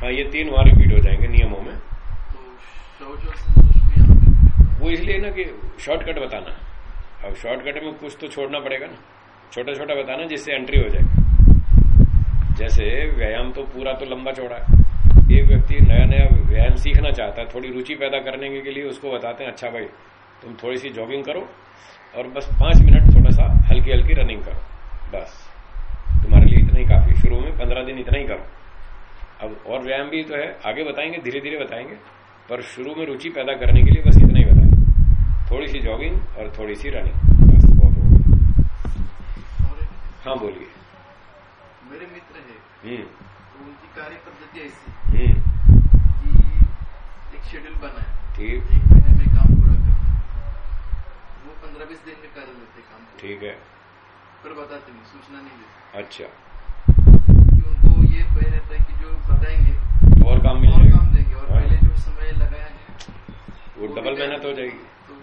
Speaker 1: हाँ ये तीन वहाँ रिपीट हो जाएँगे नियमों में।
Speaker 2: तो
Speaker 1: वो इसलिए ना कि शॉर्टकट बताना। अब शॉर्टकट में कुछ तो छोड़ना पड़ेगा ना। छोटा छोटा बताना जिससे एंट्री हो जाए। जैसे व्यायाम तो पूरा तो लंबा चौड़ा है। एक व्यक्ति नया नया व्यायाम सीखना चाहता है, थोड़ी रुचि पैदा करने के लिए उसको बताते हैं अच्छा भाई, तुम थोड़ी सी जॉगिंग करो और बस पाँच मिनट थोड़ा सा हल्की हल्की रनिंग करो, बस। तुम्हारे लिए इतना ही काफ़ी शुरू में पंद्रह दिन इतना ही करो। अब और व्यायाम भी तो है। आगे बताएँगे धीरे धीरे बताएँगे, पर शुरू में रुचि पैदा करने के लिए बस इतना ही बताएँ। थोड़ी सी जॉगिंग और थोड़ी सी रनिंग बस, बहुत हो हाँ बोलिए।
Speaker 2: मेरे मित्र है।
Speaker 1: हम्म
Speaker 2: तो उनकी कार्य पद्धति ऐसी
Speaker 1: हम्म
Speaker 2: कि एक शेड्यूल बना है
Speaker 1: ठीक
Speaker 2: एक महीने में काम पूरा करना। वो पंद्रह बीस दिन में कर लेते काम
Speaker 1: ठीक है।
Speaker 2: पर बताते नहीं सूचना नहीं देते।
Speaker 1: अच्छा।
Speaker 2: उनको ये भय रहता है कि जो बताएँगे
Speaker 1: और काम मिल
Speaker 2: और काम देंगे। और
Speaker 1: हाँ।
Speaker 2: पहले जो समय लगाया है
Speaker 1: वो डबल मेहनत हो जाएगी।
Speaker 2: तो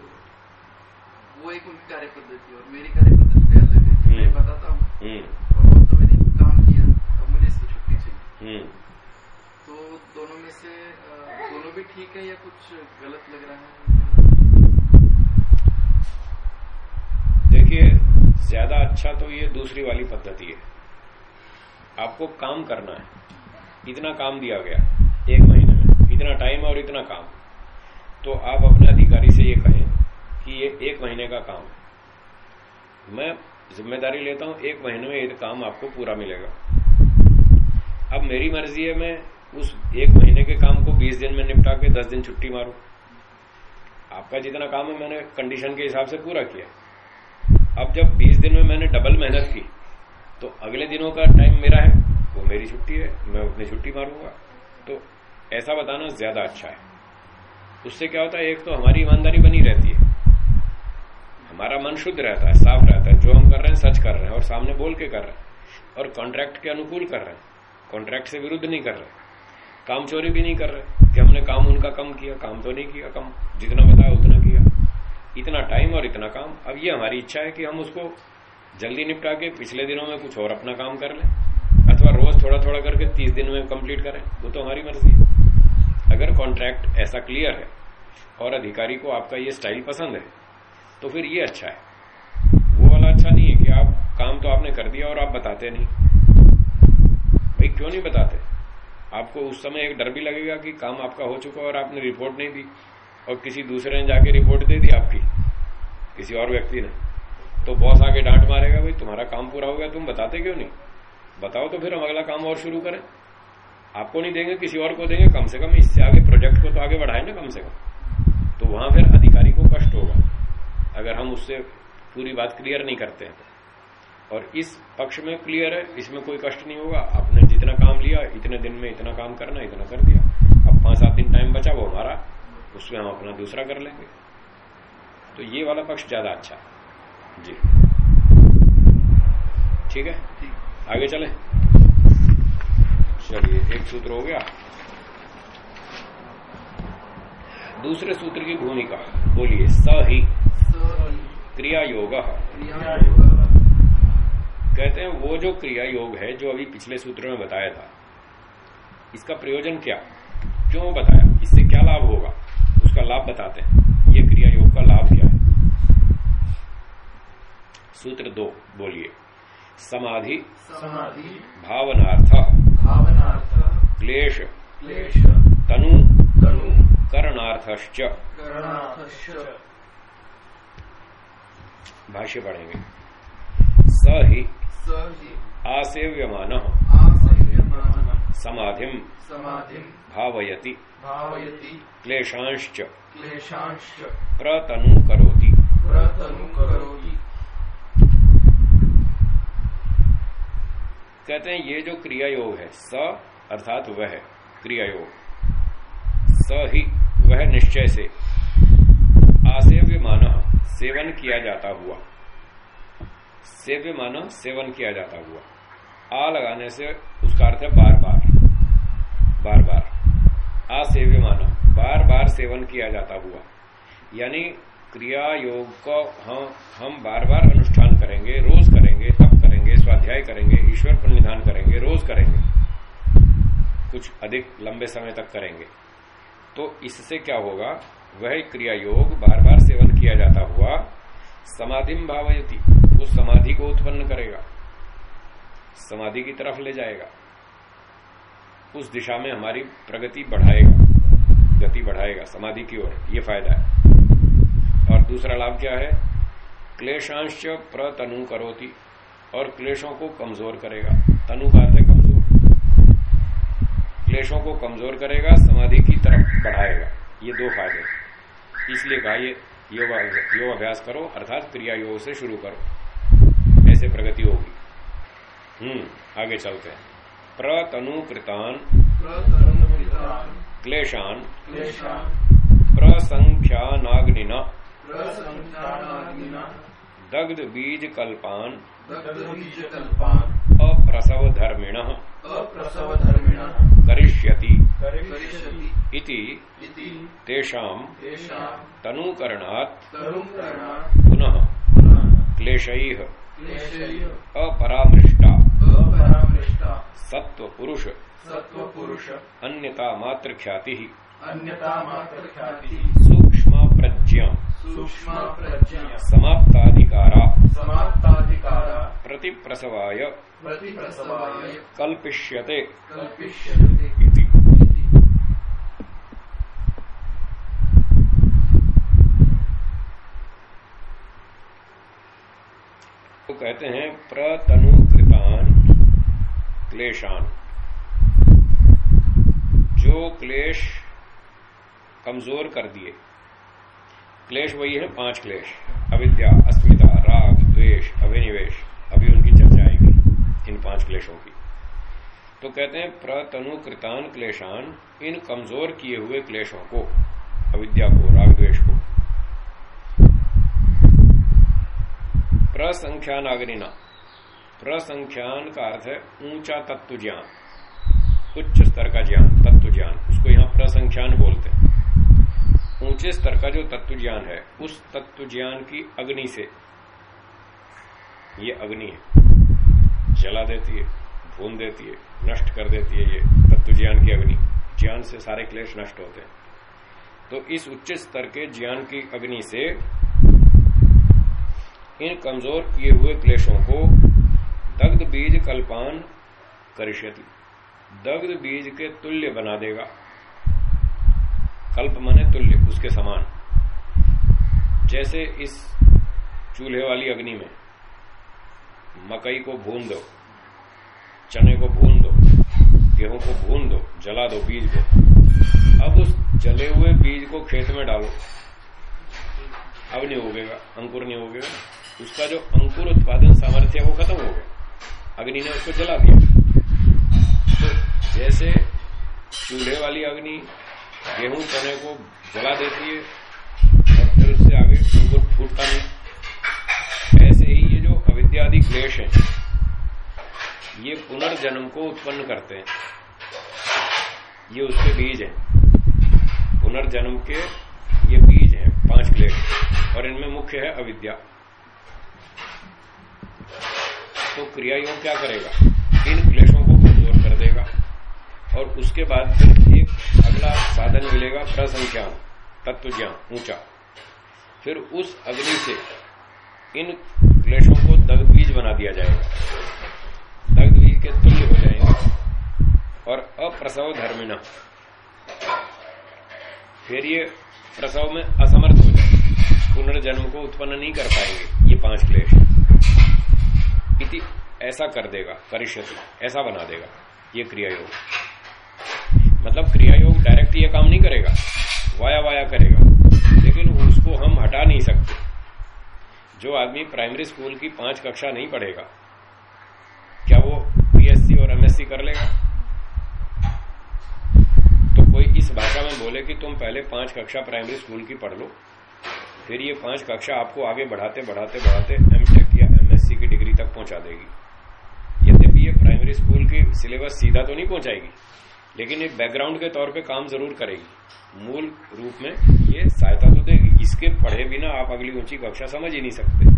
Speaker 2: वो एक उनकी कार्य पद्धति और मेरी कार्य पद्धति अलग है। मैं
Speaker 1: हम्म।
Speaker 2: बताता हूँ
Speaker 1: हम्म
Speaker 2: और तो मैंने काम किया अब मुझे इसकी छुट्टी चाहिए
Speaker 1: हम्म
Speaker 2: तो दोनों में से दोनों भी ठीक है या कुछ गलत लग रहा है?
Speaker 1: देखिए ज़्यादा अच्छा तो ये दूसरी वाली पद्धति है। आपको काम करना है। इतना काम दिया गया एक महीने में। इतना टाइम और इतना काम। तो आप अपने अधिकारी से ये कहें कि ये एक महीने का काम है। मैं ज़िम्मेदारी लेता हूँ एक महीने में ये काम आपको पूरा मिलेगा। अब मेरी मर्ज़ी है, मैं उस एक महीने के काम को बीस दिन में निपटा के दस दिन छुट्टी मारू। आपका जितना काम है, मैंने कंडीशन के हिसाब से पूरा किया अब जब 20 दिन में मैंने डबल मेहनत की तो अगले दिनों का टाइम मेरा है, वो मेरी छुट्टी है, मैं उतनी छुट्टी मारूँगा। तो ऐसा बताना ज़्यादा अच्छा है। उससे क्या होता है, एक तो हमारी ईमानदारी बनी रहती है। हमारा मन शुद्ध रहता है, साफ़ रहता है, जो हम कर रहे हैं, सच कर रहे हैं और सामने बोल के कर रहे हैं और कॉन्ट्रैक्ट के अनुकूल कर रहे हैं। कॉन्ट्रैक्ट से विरुद्ध नहीं कर रहे। काम चोरी भी नहीं कर रहे। कि हमने काम उनका कम किया, काम तो नहीं किया, कम जितना बताया उतना किया। इतना टाइम और इतना काम। अब ये हमारी इच्छा है कि हम उसको जल्दी निपटा के पिछले दिनों में कुछ और अपना काम कर लें। अथवा रोज थोड़ा थोड़ा करके तीस दिन में कंप्लीट करें। वो तो हमारी मर्ज़ी है। अगर कॉन्ट्रैक्ट ऐसा क्लियर है और अधिकारी को आपका ये स्टाइल पसंद है तो फिर ये अच्छा है। वो वाला अच्छा नहीं है कि आप काम तो आपने कर दिया और आप बताते नहीं। भाई क्यों नहीं बताते? आपको उस समय एक डर भी लगेगा कि काम आपका हो चुका और आपने रिपोर्ट नहीं दी और किसी दूसरे ने जाके रिपोर्ट दे दी आपकी, किसी और व्यक्ति ने। तो बॉस आके डांट मारेगा, भाई तुम्हारा काम पूरा हो गया, तुम बताते क्यों नहीं? बताओ तो फिर हम अगला काम और शुरू करें। आपको नहीं देंगे, किसी और को देंगे, कम से कम इससे आगे प्रोजेक्ट को तो आगे बढ़ाए ना कम से कम। तो वहाँ फिर अधिकारी को कष्ट होगा, अगर हम उससे पूरी बात क्लियर नहीं करते हैं। और इस पक्ष में क्लियर है, इसमें कोई कष्ट नहीं होगा, आपने जितना काम लिया इतने दिन में इतना काम करना इतना कर दिया। अब पाँच सात दिन टाइम बचा वो हमारा उसमें हम अपना दूसरा कर लेंगे। तो ये वाला पक्ष ज़्यादा अच्छा है। जी। ठीक है? आगे चले। चलिए एक सूत्र हो गया। दूसरे सूत्र की भूमिका बोलिए स ही। क्रिया योग
Speaker 2: क्रिया योग
Speaker 1: कहते हैं वो जो क्रिया योग है जो अभी पिछले सूत्र में बताया था इसका प्रयोजन क्या? क्यों बताया? इससे क्या लाभ होगा? उसका लाभ बताते हैं। ये क्रिया योग का लाभ क्या है? सूत्र दो बोलिए। समाधि
Speaker 2: समाधि
Speaker 1: भावनार्थ
Speaker 2: भावनार्थ
Speaker 1: क्लेश
Speaker 2: क्लेश
Speaker 1: तनु
Speaker 2: तनु
Speaker 1: करणार्थश्च।
Speaker 2: करणार्थश्च।
Speaker 1: भाष्य पढ़ेंगे। स ही आसेव्यमान।
Speaker 2: आसेव्यमानः।
Speaker 1: समाधिम। भावयति।
Speaker 2: भावयति।
Speaker 1: क्लेशांश्च।
Speaker 2: क्लेशांश्च।
Speaker 1: प्रतनु करोति।
Speaker 2: प्रतनुकरोति
Speaker 1: कहते हैं ये जो क्रिया योग है स अर्थात वह क्रिया योग स ही वह निश्चय से आसेव्य माना सेवन किया जाता हुआ। सेव्य माना सेवन किया जाता हुआ। आ लगाने से उसका अर्थ है बार बार। बार बार। आ आसेव्य माना बार बार सेवन किया जाता हुआ। यानी क्रिया योग को हम हम बार बार अनुष्ठान करेंगे, रोज करेंगे, तप करेंगे, स्वाध्याय करेंगे, ईश्वर प्रणिधान करेंगे, रोज करेंगे। कुछ अधिक लंबे समय तक करेंगे। तो इससे क्या होगा? वह क्रिया योग बार बार सेवन किया जाता हुआ समाधि भावयति। वो समाधि को उत्पन्न करेगा। समाधि की तरफ़ ले जाएगा। उस दिशा में हमारी प्रगति बढ़ाएगा, गति बढ़ाएगा, समाधि की ओर। ये फ़ायदा है। और दूसरा लाभ क्या है? क्लेशांश प्रतनु करोति और क्लेशों को कमज़ोर करेगा। तनु का अर्थ कमज़ोर। क्लेशों को कमज़ोर करेगा, समाधि की तरफ़ बढ़ाएगा। ये दो फ़ायदे इसलिए कहा योग अभ्यास करो, अर्थात क्रिया योग से शुरू करो। ऐसे प्रगति होगी। हम्म आगे चलते हैं। प्रतनु कृतान क्लेशान। प्रसंख्यानाग्निना। दग्ध बीज कल्पान अप्रसव धर्मिण करिष्यति।
Speaker 2: करिष्यति।
Speaker 1: इति तेषाम तनुकरणात्। पुनः। क्लेशैः। अपरामृष्टा।
Speaker 2: अपरामृष्टा।
Speaker 1: सत्व पुरुष
Speaker 2: सत्वपुरुष
Speaker 1: अन्यता मात्र ख्याति
Speaker 2: अन्यता मात्र ख्याति
Speaker 1: सूक्ष्म प्रज्ञा
Speaker 2: सूक्ष्म प्रज्ञा
Speaker 1: समाप्ताधिकारा।
Speaker 2: समाप्ताधिकारा।
Speaker 1: प्रतिप्रसवाय।
Speaker 2: प्रतिप्रसवाय।
Speaker 1: कल्पिष्यते।
Speaker 2: कल्पिष्यते
Speaker 1: इति
Speaker 2: इति।
Speaker 1: तो कहते हैं प्रतनुकृतान, क्लेशान। जो क्लेश कमज़ोर कर दिए। क्लेश वही है पाँच क्लेश। अविद्या, अस्मिता, राग, द्वेष, अभिनिवेश, अभी उनकी चर्चा आएगी, इन पाँच क्लेशों की। तो कहते हैं प्रतनुकृतान, क्लेशान, इन कमज़ोर किए हुए क्लेशों को, अविद्या को, राग, द्वेष को। प्रसंख्यान अग्निना। प्रसंख्यान का अर्थ है ऊँचा तत्व ज्ञान, उच्च स्तर का ज्ञान, तत्व ज्ञान, उसको यहाँ प्रसंख्यान बोलते हैं। ऊँचे स्तर का जो तत्व ज्ञान है, उस तत्व ज्ञान की अग्नि से, ये अग्नि है। जला देती है, भून देती है, नष्ट कर देती है ये तत्व ज्ञान की अग्नि। ज्ञान से सारे क्लेश नष्ट होते हैं। तो इस उच्च स्तर के ज्ञान की अग्नि से इन कमज़ोर किए हुए क्लेशों को दग्ध बीज कल्पान करिष्यति। दग्ध बीज के तुल्य बना देगा। कल्प मने तुल्य, उसके समान। जैसे इस चूल्हे वाली अग्नि में मकई को भून दो, चने को भून दो, गेहूँ को भून दो, जला दो बीज को। अब उस जले हुए बीज को खेत में डालो। अब नहीं उगेगा, अंकुर नहीं उगेगा। उसका जो अंकुर उत्पादन सामर्थ्य वो खत्म हो गया। अग्नि ने उसको जला दिया। तो जैसे चूल्हे वाली अग्नि गेहूँ, चने को जला देती है, और फिर उससे आगे अंकुर फूटता नहीं। ऐसे ही ये जो अविद्यादि क्लेश है, ये पुनर्जन्म को उत्पन्न करते हैं। ये उसके बीज हैं। पुनर्जन्म के ये बीज हैं, पाँच क्लेश। और इनमें मुख्य है अविद्या। तो क्रिया योग क्या करेगा? इन क्लेशों को कमज़ोर कर देगा। और उसके बाद फिर एक अगला साधन मिलेगा प्रसंख्यान तत्व ज्ञान ऊँचा। फिर उस अग्नि से इन क्लेशों को दग्ध बीज बना दिया जाएगा। दग्ध बीज के तुल्य हो जाएँगे। और अप्रसव धर्मिना फिर ये प्रसव में असमर्थ हो जाए पुनर्जन्म को उत्पन्न नहीं कर पाएँगे। ये पाँच क्लेश। इति ऐसा कर देगा, करिष्यति, ऐसा बना देगा, ये क्रिया योग मतलब क्रिया योग डायरेक्ट ये काम नहीं करेगा, वाया वाया करेगा, लेकिन उसको हम हटा नहीं सकते। जो आदमी प्राइमरी स्कूल की पाँच कक्षा नहीं पढ़ेगा, क्या वो बीएससी और एमएससी कर लेगा? तो कोई इस भाषा में बोले कि तुम पहले पाँच कक्षा प्राइमरी स्कूल की पढ़ लो, फिर ये पाँच कक्षा आपको आगे बढ़ाते बढ़ाते बढ़ाते एमटेक या एमएससी की डिग्री तक पहुँचा देगी। यद्यपि ये प्राइमरी स्कूल की सिलेबस सीधा तो नहीं पहुंचाएगी, लेकिन एक बैकग्राउंड के तौर पे काम ज़रूर करेगी। मूल रूप में ये सहायता तो देगी। इसके पढ़े बिना आप अगली ऊँची कक्षा समझ ही नहीं सकते।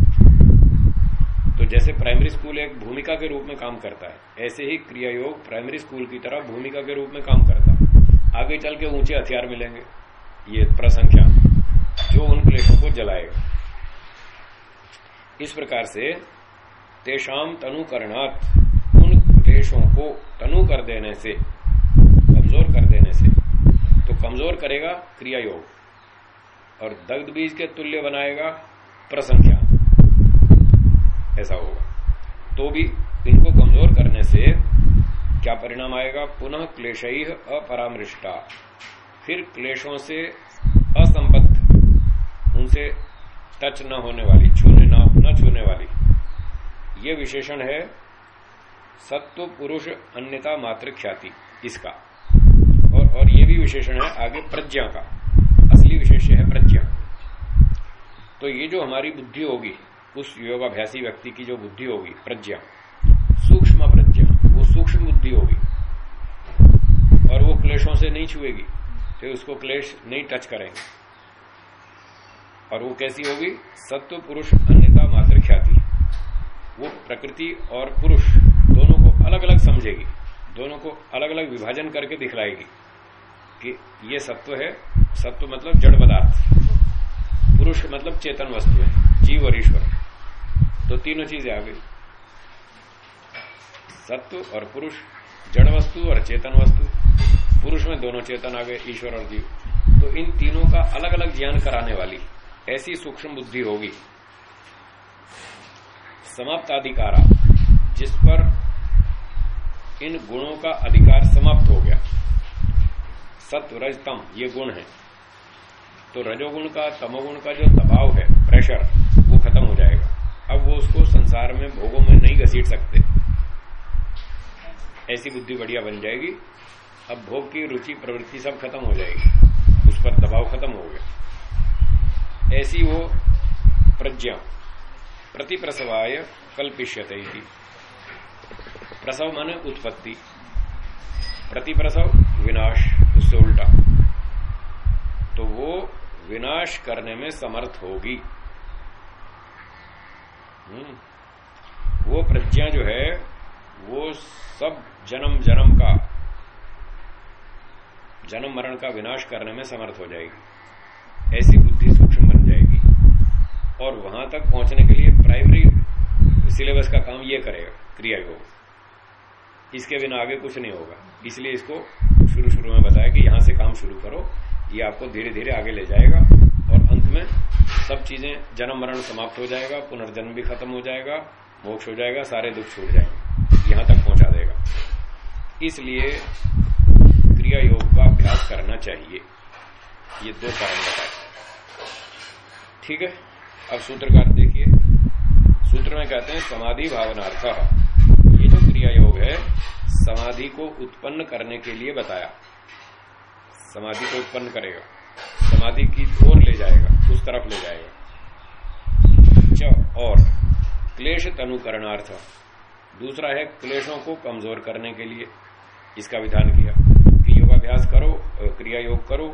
Speaker 1: तो जैसे प्राइमरी स्कूल एक भूमिका के रूप में काम करता है, ऐसे ही क्रिया योग प्राइमरी स्कूल की तरह भूमिका के रूप में काम करता है। आगे चल के ऊँचे हथियार मिलेंगे, ये प्रसंख्या जो उन क्लेशों को जलाएगा। इस प्रकार से तेषाम तनुकरणात् उन क्लेशों को तनु कर देने से, कमज़ोर कर देने से तो कमज़ोर करेगा क्रिया योग और दग्ध बीज के तुल्य बनाएगा प्रसंख्या। ऐसा होगा। तो भी इनको कमज़ोर करने से क्या परिणाम आएगा? पुनः क्लेश अपरामृष्टा। फिर क्लेशों से असंबद्ध, उनसे टच न होने वाली, छूने न छूने वाली। ये विशेषण है, सत्व पुरुष अन्यता मात्र ख्याति इसका। और और ये भी विशेषण है आगे प्रज्ञा का। असली विशेष है प्रज्ञा। तो ये जो हमारी बुद्धि होगी, उस योगाभ्यासी व्यक्ति की जो बुद्धि होगी, प्रज्ञा, सूक्ष्म प्रज्ञा, वो सूक्ष्म बुद्धि होगी। और वो क्लेशों से नहीं छुएगी, फिर उसको क्लेश नहीं टच करेंगे। और वो कैसी होगी? सत्व पुरुष ख्याति वो प्रकृति और पुरुष दोनों को अलग अलग समझेगी, दोनों को अलग अलग विभाजन करके दिखलाएगी कि ये सत्व है। सत्व मतलब जड़ पदार्थ। पुरुष मतलब चेतन वस्तु है, जीव और ईश्वर। तो तीनों चीज़ें आ गई। सत्व और पुरुष, जड़ वस्तु और चेतन वस्तु। पुरुष में दोनों चेतन आ गए, ईश्वर और जीव। तो इन तीनों का अलग अलग ज्ञान कराने वाली ऐसी सूक्ष्म बुद्धि होगी समाप्त अधिकारा जिस पर इन गुणों का अधिकार समाप्त हो गया। सत्व रजतम ये गुण है। तो रजोगुण का, तमोगुण का जो दबाव है, प्रेशर, वो खत्म हो जाएगा। अब वो उसको संसार में भोगों में नहीं घसीट सकते। ऐसी बुद्धि बढ़िया बन जाएगी। अब भोग की रुचि, प्रवृत्ति सब खत्म हो जाएगी। उस पर दबाव खत्म हो गया। ऐसी वो प्रज्ञा प्रति प्रसवाय कल्पिष्यते प्रसव माने उत्पत्ति। प्रति प्रसव विनाश, उससे उल्टा। तो वो विनाश करने में समर्थ होगी। हम्म। वो प्रज्ञा जो है, वो सब जन्म जन्म का, जन्म मरण का विनाश करने में समर्थ हो जाएगी। ऐसी बुद्धि सूक्ष्म बन जाएगी। और वहाँ तक पहुँचने के लिए प्राइमरी सिलेबस का काम ये करेगा, क्रिया योग इसके बिना आगे कुछ नहीं होगा। इसलिए इसको शुरू शुरू में बताया कि यहाँ से काम शुरू करो। ये आपको धीरे धीरे आगे ले जाएगा और अंत में सब चीज़ें जन्म मरण समाप्त हो जाएगा, पुनर्जन्म भी खत्म हो जाएगा, मोक्ष हो जाएगा, सारे दुख छूट जाएँगे। यहाँ तक पहुँचा देगा। इसलिए क्रिया योग का अभ्यास करना चाहिए। ये दो कारण बताए। ठीक है? अब सूत्रकार सूत्र में कहते हैं समाधि भावनार्थ। ये जो क्रिया योग है, समाधि को उत्पन्न करने के लिए बताया। समाधि को उत्पन्न करेगा। समाधि की ओर ले जाएगा, उस तरफ़ ले जाएगा। और क्लेश तनुकरणार्थ। दूसरा है क्लेशों को कमज़ोर करने के लिए। इसका विधान किया। कि योगाभ्यास करो क्रिया योग करो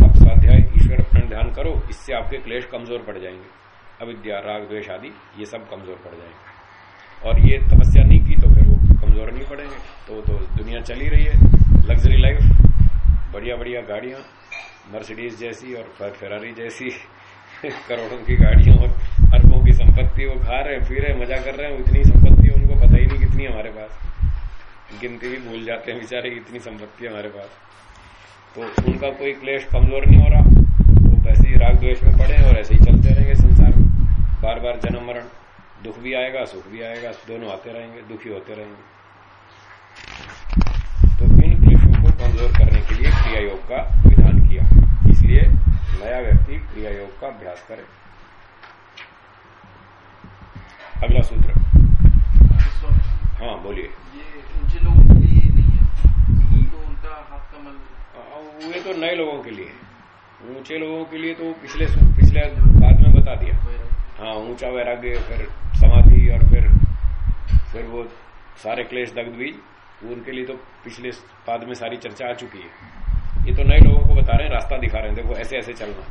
Speaker 1: तप स्वाध्याय ईश्वर ध्यान करो, इससे आपके क्लेश कमज़ोर पड़ जाएँगे। अविद्या, राग द्वेश आदि, ये सब कमज़ोर पड़ जाएँगे। और ये तपस्या नहीं की तो फिर वो कमज़ोर नहीं पड़ेंगे। तो तो दुनिया चली रही है लग्जरी लाइफ बढ़िया बढ़िया गाड़ियाँ मर्सिडीज जैसी और फेरारी जैसी, करोड़ों की गाड़ियों और अरबों की संपत्ति, वो खा रहे हैं फिर रहे मज़ा कर रहे हैं इतनी संपत्ति उनको पता ही नहीं कितनी हमारे पास। गिनती भी भूल जाते हैं बेचारे इतनी संपत्ति हमारे पास। तो उनका कोई क्लेश कमज़ोर नहीं हो रहा, वो वैसे ही राग द्वेष में पड़े और ऐसे ही चलते रहेंगे संसार। बार बार जन्म मरण दुख भी आएगा सुख भी आएगा दोनों आते रहेंगे दुखी होते रहेंगे। तो इन क्लेशों को कमज़ोर करने के लिए क्रिया योग का विधान किया। इसलिए नया व्यक्ति क्रिया योग का अभ्यास करे। अगला सूत्र। हाँ बोलिए।
Speaker 2: ये लोगों के लिए नहीं है। तो
Speaker 1: तो नए लोगों के लिए ऊँचे लोगों के लिए तो पिछले पिछले बाद में बता दिया। हाँ ऊँचा वैराग्य, फिर समाधि और फिर फिर वो सारे क्लेश, दग्ध बीज उनके लिए तो पिछले पाद में सारी चर्चा आ चुकी है। ये तो नए लोगों को बता रहे हैं, रास्ता दिखा रहे हैं। देखो, ऐसे ऐसे चलना।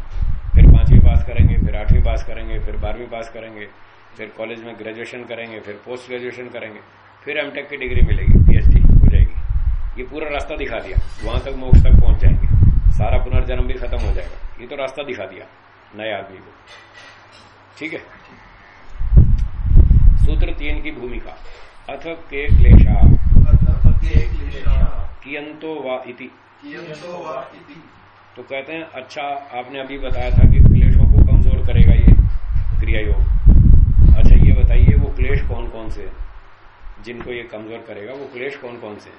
Speaker 1: फिर पांचवी पास करेंगे, फिर आठवीं पास करेंगे, फिर बारहवीं पास करेंगे, फिर कॉलेज में ग्रेजुएशन करेंगे, फिर पोस्ट ग्रेजुएशन करेंगे। फिर एमटेक की डिग्री मिलेगी पीएचडी हो जाएगी। ये पूरा रास्ता दिखा दिया। वहाँ तक मोक्ष तक पहुँच जाएँगे। सारा पुनर्जन्म भी खत्म हो जाएगा। ये तो रास्ता दिखा दिया नए आदमी को। ठीक है? सूत्र तीन की भूमिका। अथ के क्लेशा। कियंतो वा इति। तो कहते हैं अच्छा आपने अभी बताया था कि क्लेशों को कमज़ोर करेगा ये क्रिया योग अच्छा ये बताइए वो क्लेश कौन कौन से जिनको ये कमज़ोर करेगा वो क्लेश कौन कौन से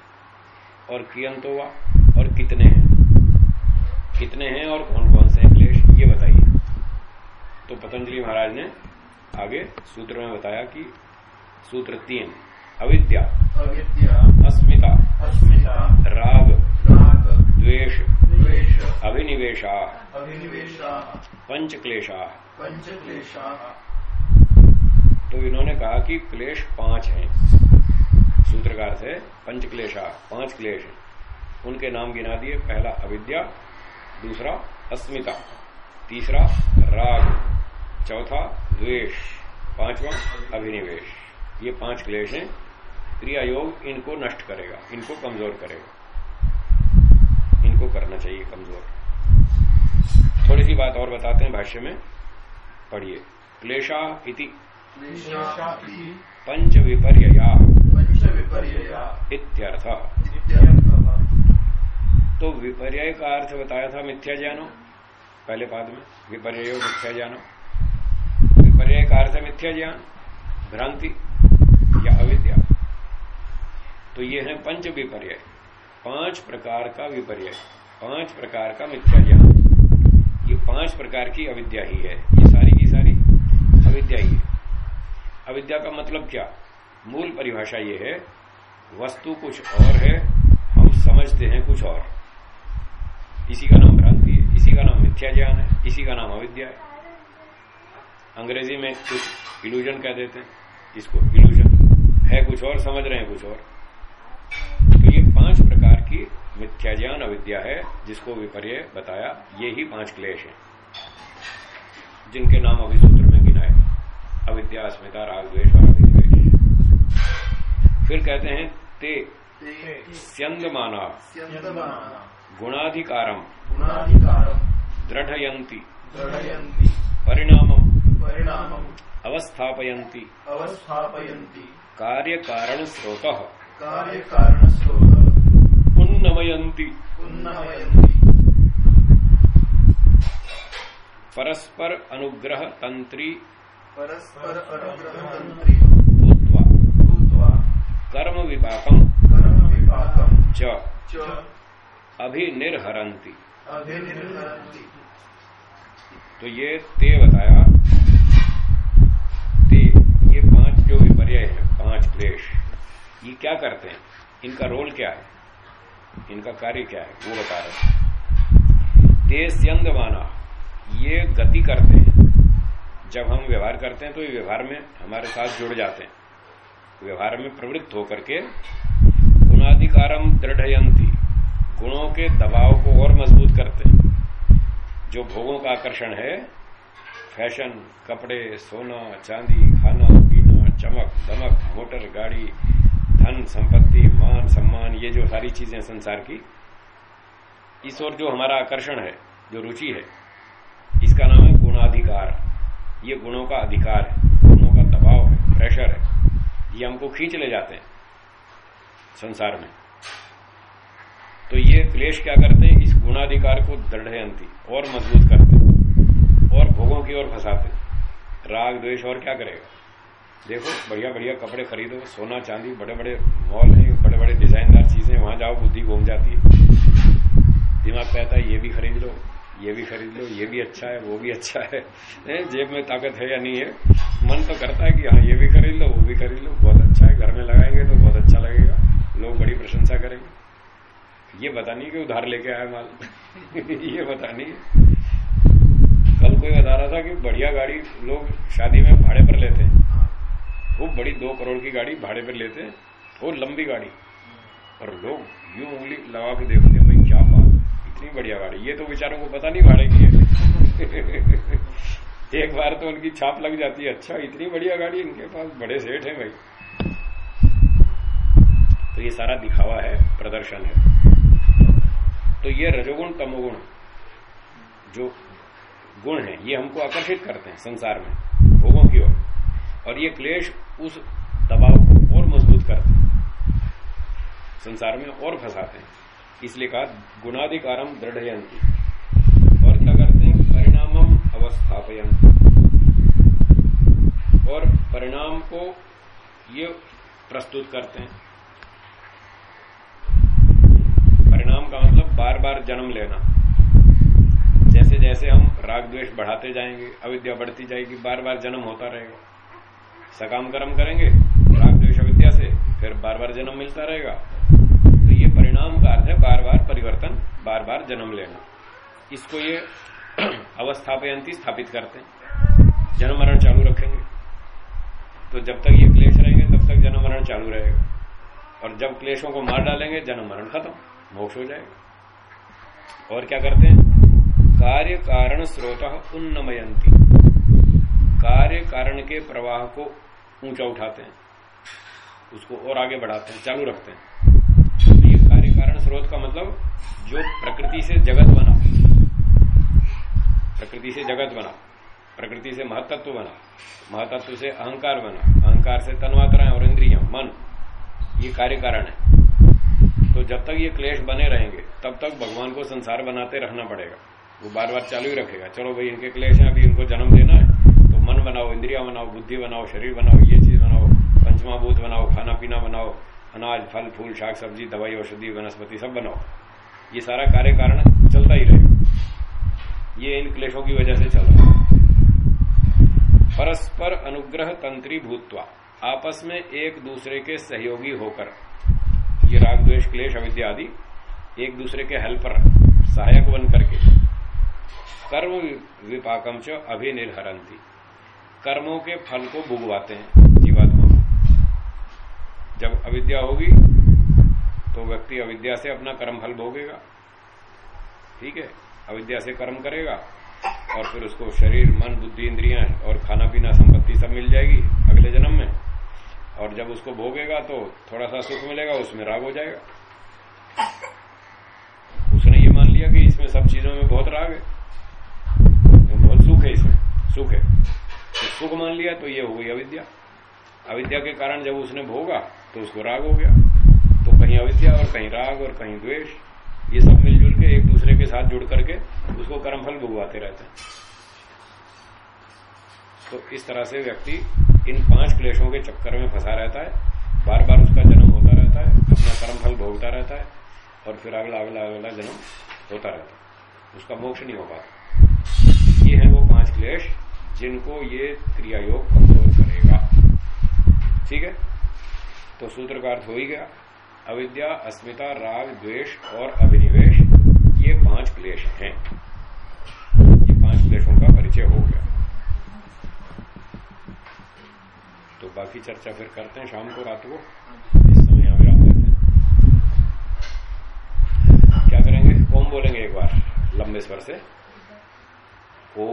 Speaker 1: और कियंतो वा? और कितने हैं? कितने हैं और कौन कौन से हैं क्लेश? ये बताइए। तो पतंजलि महाराज ने आगे सूत्र में बताया कि सूत्र तीन अविद्या अस्मिता
Speaker 2: अस्मिता
Speaker 1: राग
Speaker 2: राग
Speaker 1: द्वेष
Speaker 2: द्वेष
Speaker 1: अभिनिवेशा
Speaker 2: अभिनिवेशा
Speaker 1: पंच क्लेशा
Speaker 2: पंच क्लेशा
Speaker 1: तो इन्होंने कहा कि क्लेश पाँच हैं। सूत्रकार से पंच क्लेशा पाँच क्लेश उनके नाम गिना दिए पहला अविद्या दूसरा अस्मिता तीसरा राग। चौथा द्वेष पांचवा अभिनिवेश। ये पाँच क्लेश हैं। क्रिया योग इनको नष्ट करेगा इनको कमज़ोर करेगा। इनको करना चाहिए कमज़ोर। थोड़ी सी बात और बताते हैं भाष्य में। पढ़िए। क्लेशा इति। पंच विपर्यया।
Speaker 2: विपर्यया।
Speaker 1: इत्यर्थ। तो विपर्य का अर्थ बताया था मिथ्या ज्ञानो। पहले पाद में। विपर्य मिथ्या ज्ञानो। अर्थ मिथ्या ज्ञान, भ्रांति या अविद्या। तो ये है पंच विपर्य पाँच प्रकार का विपर्य पाँच प्रकार का मिथ्या ज्ञान। ये पाँच प्रकार की अविद्या ही है। ये सारी की सारी अविद्या ही है। अविद्या का मतलब क्या? मूल परिभाषा ये है, वस्तु कुछ और है, हम समझते हैं कुछ और। इसी का नाम भ्रांति है, इसी का नाम मिथ्या ज्ञान है, इसी का नाम अविद्या है। अंग्रेज़ी में कुछ इल्यूजन कह देते हैं। इसको इल्यूजन है कुछ और समझ रहे हैं कुछ और। तो ये पाँच प्रकार की मिथ्या ज्ञान अविद्या है जिसको विपर्य बताया ये ही पाँच क्लेश हैं जिनके नाम अभी सूत्र में गिनाए अविद्या अस्मिता राग द्वेष और अभिनिवेश फिर कहते हैं ते स्यंदमाना गुणाधिकारम
Speaker 2: गुणाधिकारम्
Speaker 1: दृढयन्ति परिणामम।
Speaker 2: परिणामम्
Speaker 1: अवस्थापयन्ति।
Speaker 2: अवस्थापयन्ति।
Speaker 1: कार्य कारण स्रोत
Speaker 2: कार्यकारणस्रोतः।
Speaker 1: उन्नमयन्ति।
Speaker 2: उन्नमयन्ति।
Speaker 1: परस्पर अनुग्रह तंत्री
Speaker 2: परस्पर अनुग्रहतन्त्री
Speaker 1: भूत्वा।
Speaker 2: भूत्वा।
Speaker 1: कर्म विपाकम।
Speaker 2: कर्मविपाकम्
Speaker 1: च।
Speaker 2: च।
Speaker 1: अभिनिर्हरन्ति।
Speaker 2: अभिनिर्हरन्ति।
Speaker 1: तो ये ते बताया ते ये है पाँच क्लेश ये क्या करते हैं? इनका रोल क्या है? इनका कार्य क्या है? वो बता रहे हैं। ते स्यंदमाना ये गति करते हैं। जब हम व्यवहार करते हैं तो ये व्यवहार में हमारे साथ जुड़ जाते हैं। व्यवहार में प्रवृत्त होकर के गुणाधिकारम दृढ़यंती गुणों के दबाव को और मज़बूत करते हैं। जो भोगों का आकर्षण है, फ़ैशन, कपड़े, सोना, चांदी चमक, दमक, मोटर, गाड़ी, धन, संपत्ति, मान, सम्मान, ये जो सारी चीज़ें संसार की, इस ओर जो हमारा आकर्षण है, जो रुचि है, इसका नाम है गुणाधिकार। ये गुणों का अधिकार है, गुणों का दबाव है प्रेशर है। ये हमको खींच ले जाते हैं संसार में। तो ये क्लेश क्या करते हैं? इस गुणाधिकार को दृढ़यंती, और मज़बूत करते हैं, और भोगों की ओर फंसाते राग, द्वेष और क्या करेगा? देखो बढ़िया बढ़िया कपड़े खरीदो, सोना, चांदी बड़े बड़े मॉल हैं बड़े बड़े डिजाइनदार चीज़ें, वहाँ जाओ, बुद्धि घूम जाती है। दिमाग कहता है, ये भी खरीद लो, ये भी खरीद लो, ये भी अच्छा है, वो भी अच्छा है। जेब में ताकत है या नहीं है? मन तो करता है कि हाँ ये भी खरीद लो, वो भी खरीद लो। बहुत अच्छा है, घर में लगाएँगे तो बहुत अच्छा लगेगा। लोग बड़ी प्रशंसा करेंगे। ये बता नहीं कि उधार लेके आया माल। ये बता नहीं। कल कोई बता रहा था कि बढ़िया गाड़ी लोग शादी में भाड़े पर लेते हैं। वो बड़ी दो करोड़ की गाड़ी भाड़े पर लेते हैं, वो लंबी गाड़ी। और लोग यूँ उंगली लगा के देखते हैं, भाई क्या बात इतनी बढ़िया गाड़ी ये तो बेचारों को पता नहीं भाड़े की है। एक बार तो उनकी छाप लग जाती है अच्छा इतनी बढ़िया गाड़ी इनके पास, बड़े सेठ है भाई। तो ये सारा दिखावा है, प्रदर्शन है। तो ये रजोगुण, तमोगुण जो गुण है, ये हमको आकर्षित करते हैं संसार में। और, ये क्लेश उस दबाव को और मज़बूत करते हैं। संसार में और फंसाते हैं। इसलिए कहा गुणाधिकारम दृढ़यंती और क्या करते हैं? परिणामम अवस्थापयंती और परिणाम को ये प्रस्तुत करते हैं। परिणाम का मतलब बार बार जन्म लेना। जैसे जैसे हम राग द्वेष बढ़ाते जाएँगे अविद्या बढ़ती जाएगी बार बार जन्म होता रहेगा। सकाम कर्म करेंगे राग द्वेष अविद्या से फिर बार बार जन्म मिलता रहेगा। तो ये परिणाम का अर्थ है बार बार परिवर्तन बार बार जन्म लेना। इसको ये अवस्थापयंती स्थापित करते हैं। जन्म मरण चालू रखेंगे। तो जब तक ये क्लेश रहेंगे, तब तक जन्म मरण चालू रहेगा। और जब क्लेशों को मार डालेंगे, जन्म मरण खत्म, मोक्ष हो जाएगा। और क्या करते हैं? कार्य कारण स्रोत उन्नमयंती। कार्य कारण के प्रवाह को ऊँचा उठाते हैं, उसको और आगे बढ़ाते हैं, चालू रखते हैं। ये कार्य कारण स्रोत का मतलब जो प्रकृति से जगत बना, प्रकृति से जगत बना, प्रकृति से महतत्व बना, महतत्व से अहंकार बना, अहंकार से तन्वात्राएँ और इंद्रिया, मन, ये कार्य कारण है। तो जब तक ये क्लेश बने रहेंगे, तब तक भगवान को संसार बनाते रहना पड़ेगा। वो बार बार चालू ही रखेगा, चलो भाई इनके क्लेश है, अभी इनको जन्म देना है। तो बनाओ, इंद्रिया बनाओ, बुद्धि बनाओ, शरीर बनाओ, ये चीज़ बनाओ पंचमाभूत बनाओ खाना पीना बनाओ, अनाज, फल, फूल, शाक, सब्ज़ी, दवाई, औषधि, वनस्पति सब बनाओ। ये सारा कार्य कारण चलता ही रहेगा ये इन क्लेशों की वजह से चल रहा है। परस्पर अनुग्रह तंत्री भूतवा, आपस में एक दूसरे के सहयोगी होकर, ये राग, द्वेष, क्लेश, अविद्या आदि एक दूसरे के हेल्पर सहायक बन करके कर्म विपाकम च अभिनिर्हरंती कर्मों के फल को भुगवाते हैं, जीवात्मा जब अविद्या होगी तो व्यक्ति अविद्या से अपना कर्म फल भोगेगा। ठीक है? अविद्या से कर्म करेगा, और फिर उसको शरीर, मन, बुद्धि, इंद्रियाँ और खाना पीना संपत्ति सब मिल जाएगी अगले जन्म में। और जब उसको भोगेगा तो थोड़ा सा सुख मिलेगा, उसमें राग हो जाएगा। उसने ये मान लिया कि इसमें सब चीज़ों में बहुत राग है। बहुत सुख है इसमें, सुख है। तो सुख मान लिया तो ये हो गई अविद्या। अविद्या के कारण जब उसने भोगा तो उसको राग हो गया। तो कहीं अविद्या और कहीं राग और कहीं द्वेष, ये सब मिलजुल के एक दूसरे के साथ जुड़ करके उसको कर्मफल भुगवाते रहते हैं। तो इस तरह से व्यक्ति इन पाँच क्लेशों के चक्कर में फंसा रहता है। बार बार उसका जन्म होता रहता है, अपना कर्मफल भोगता रहता है, और फिर अगला अगला अगला जन्म होता रहता है। उसका मोक्ष नहीं हो पाता। ये है वो पाँच क्लेश जिनको ये क्रिया योग कमज़ोर करेगा। ठीक है? तो सूत्र का अर्थ हो ही गया। अविद्या, अस्मिता, राग, द्वेष और अभिनिवेश, ये पाँच क्लेश हैं। ये पाँच क्लेशों का परिचय हो गया। तो बाकी चर्चा फिर करते हैं शाम को, रात को। इस समय यहाँ विराम देते हैं। क्या करेंगे? ओम बोलेंगे एक बार, लंबे स्वर से। ओ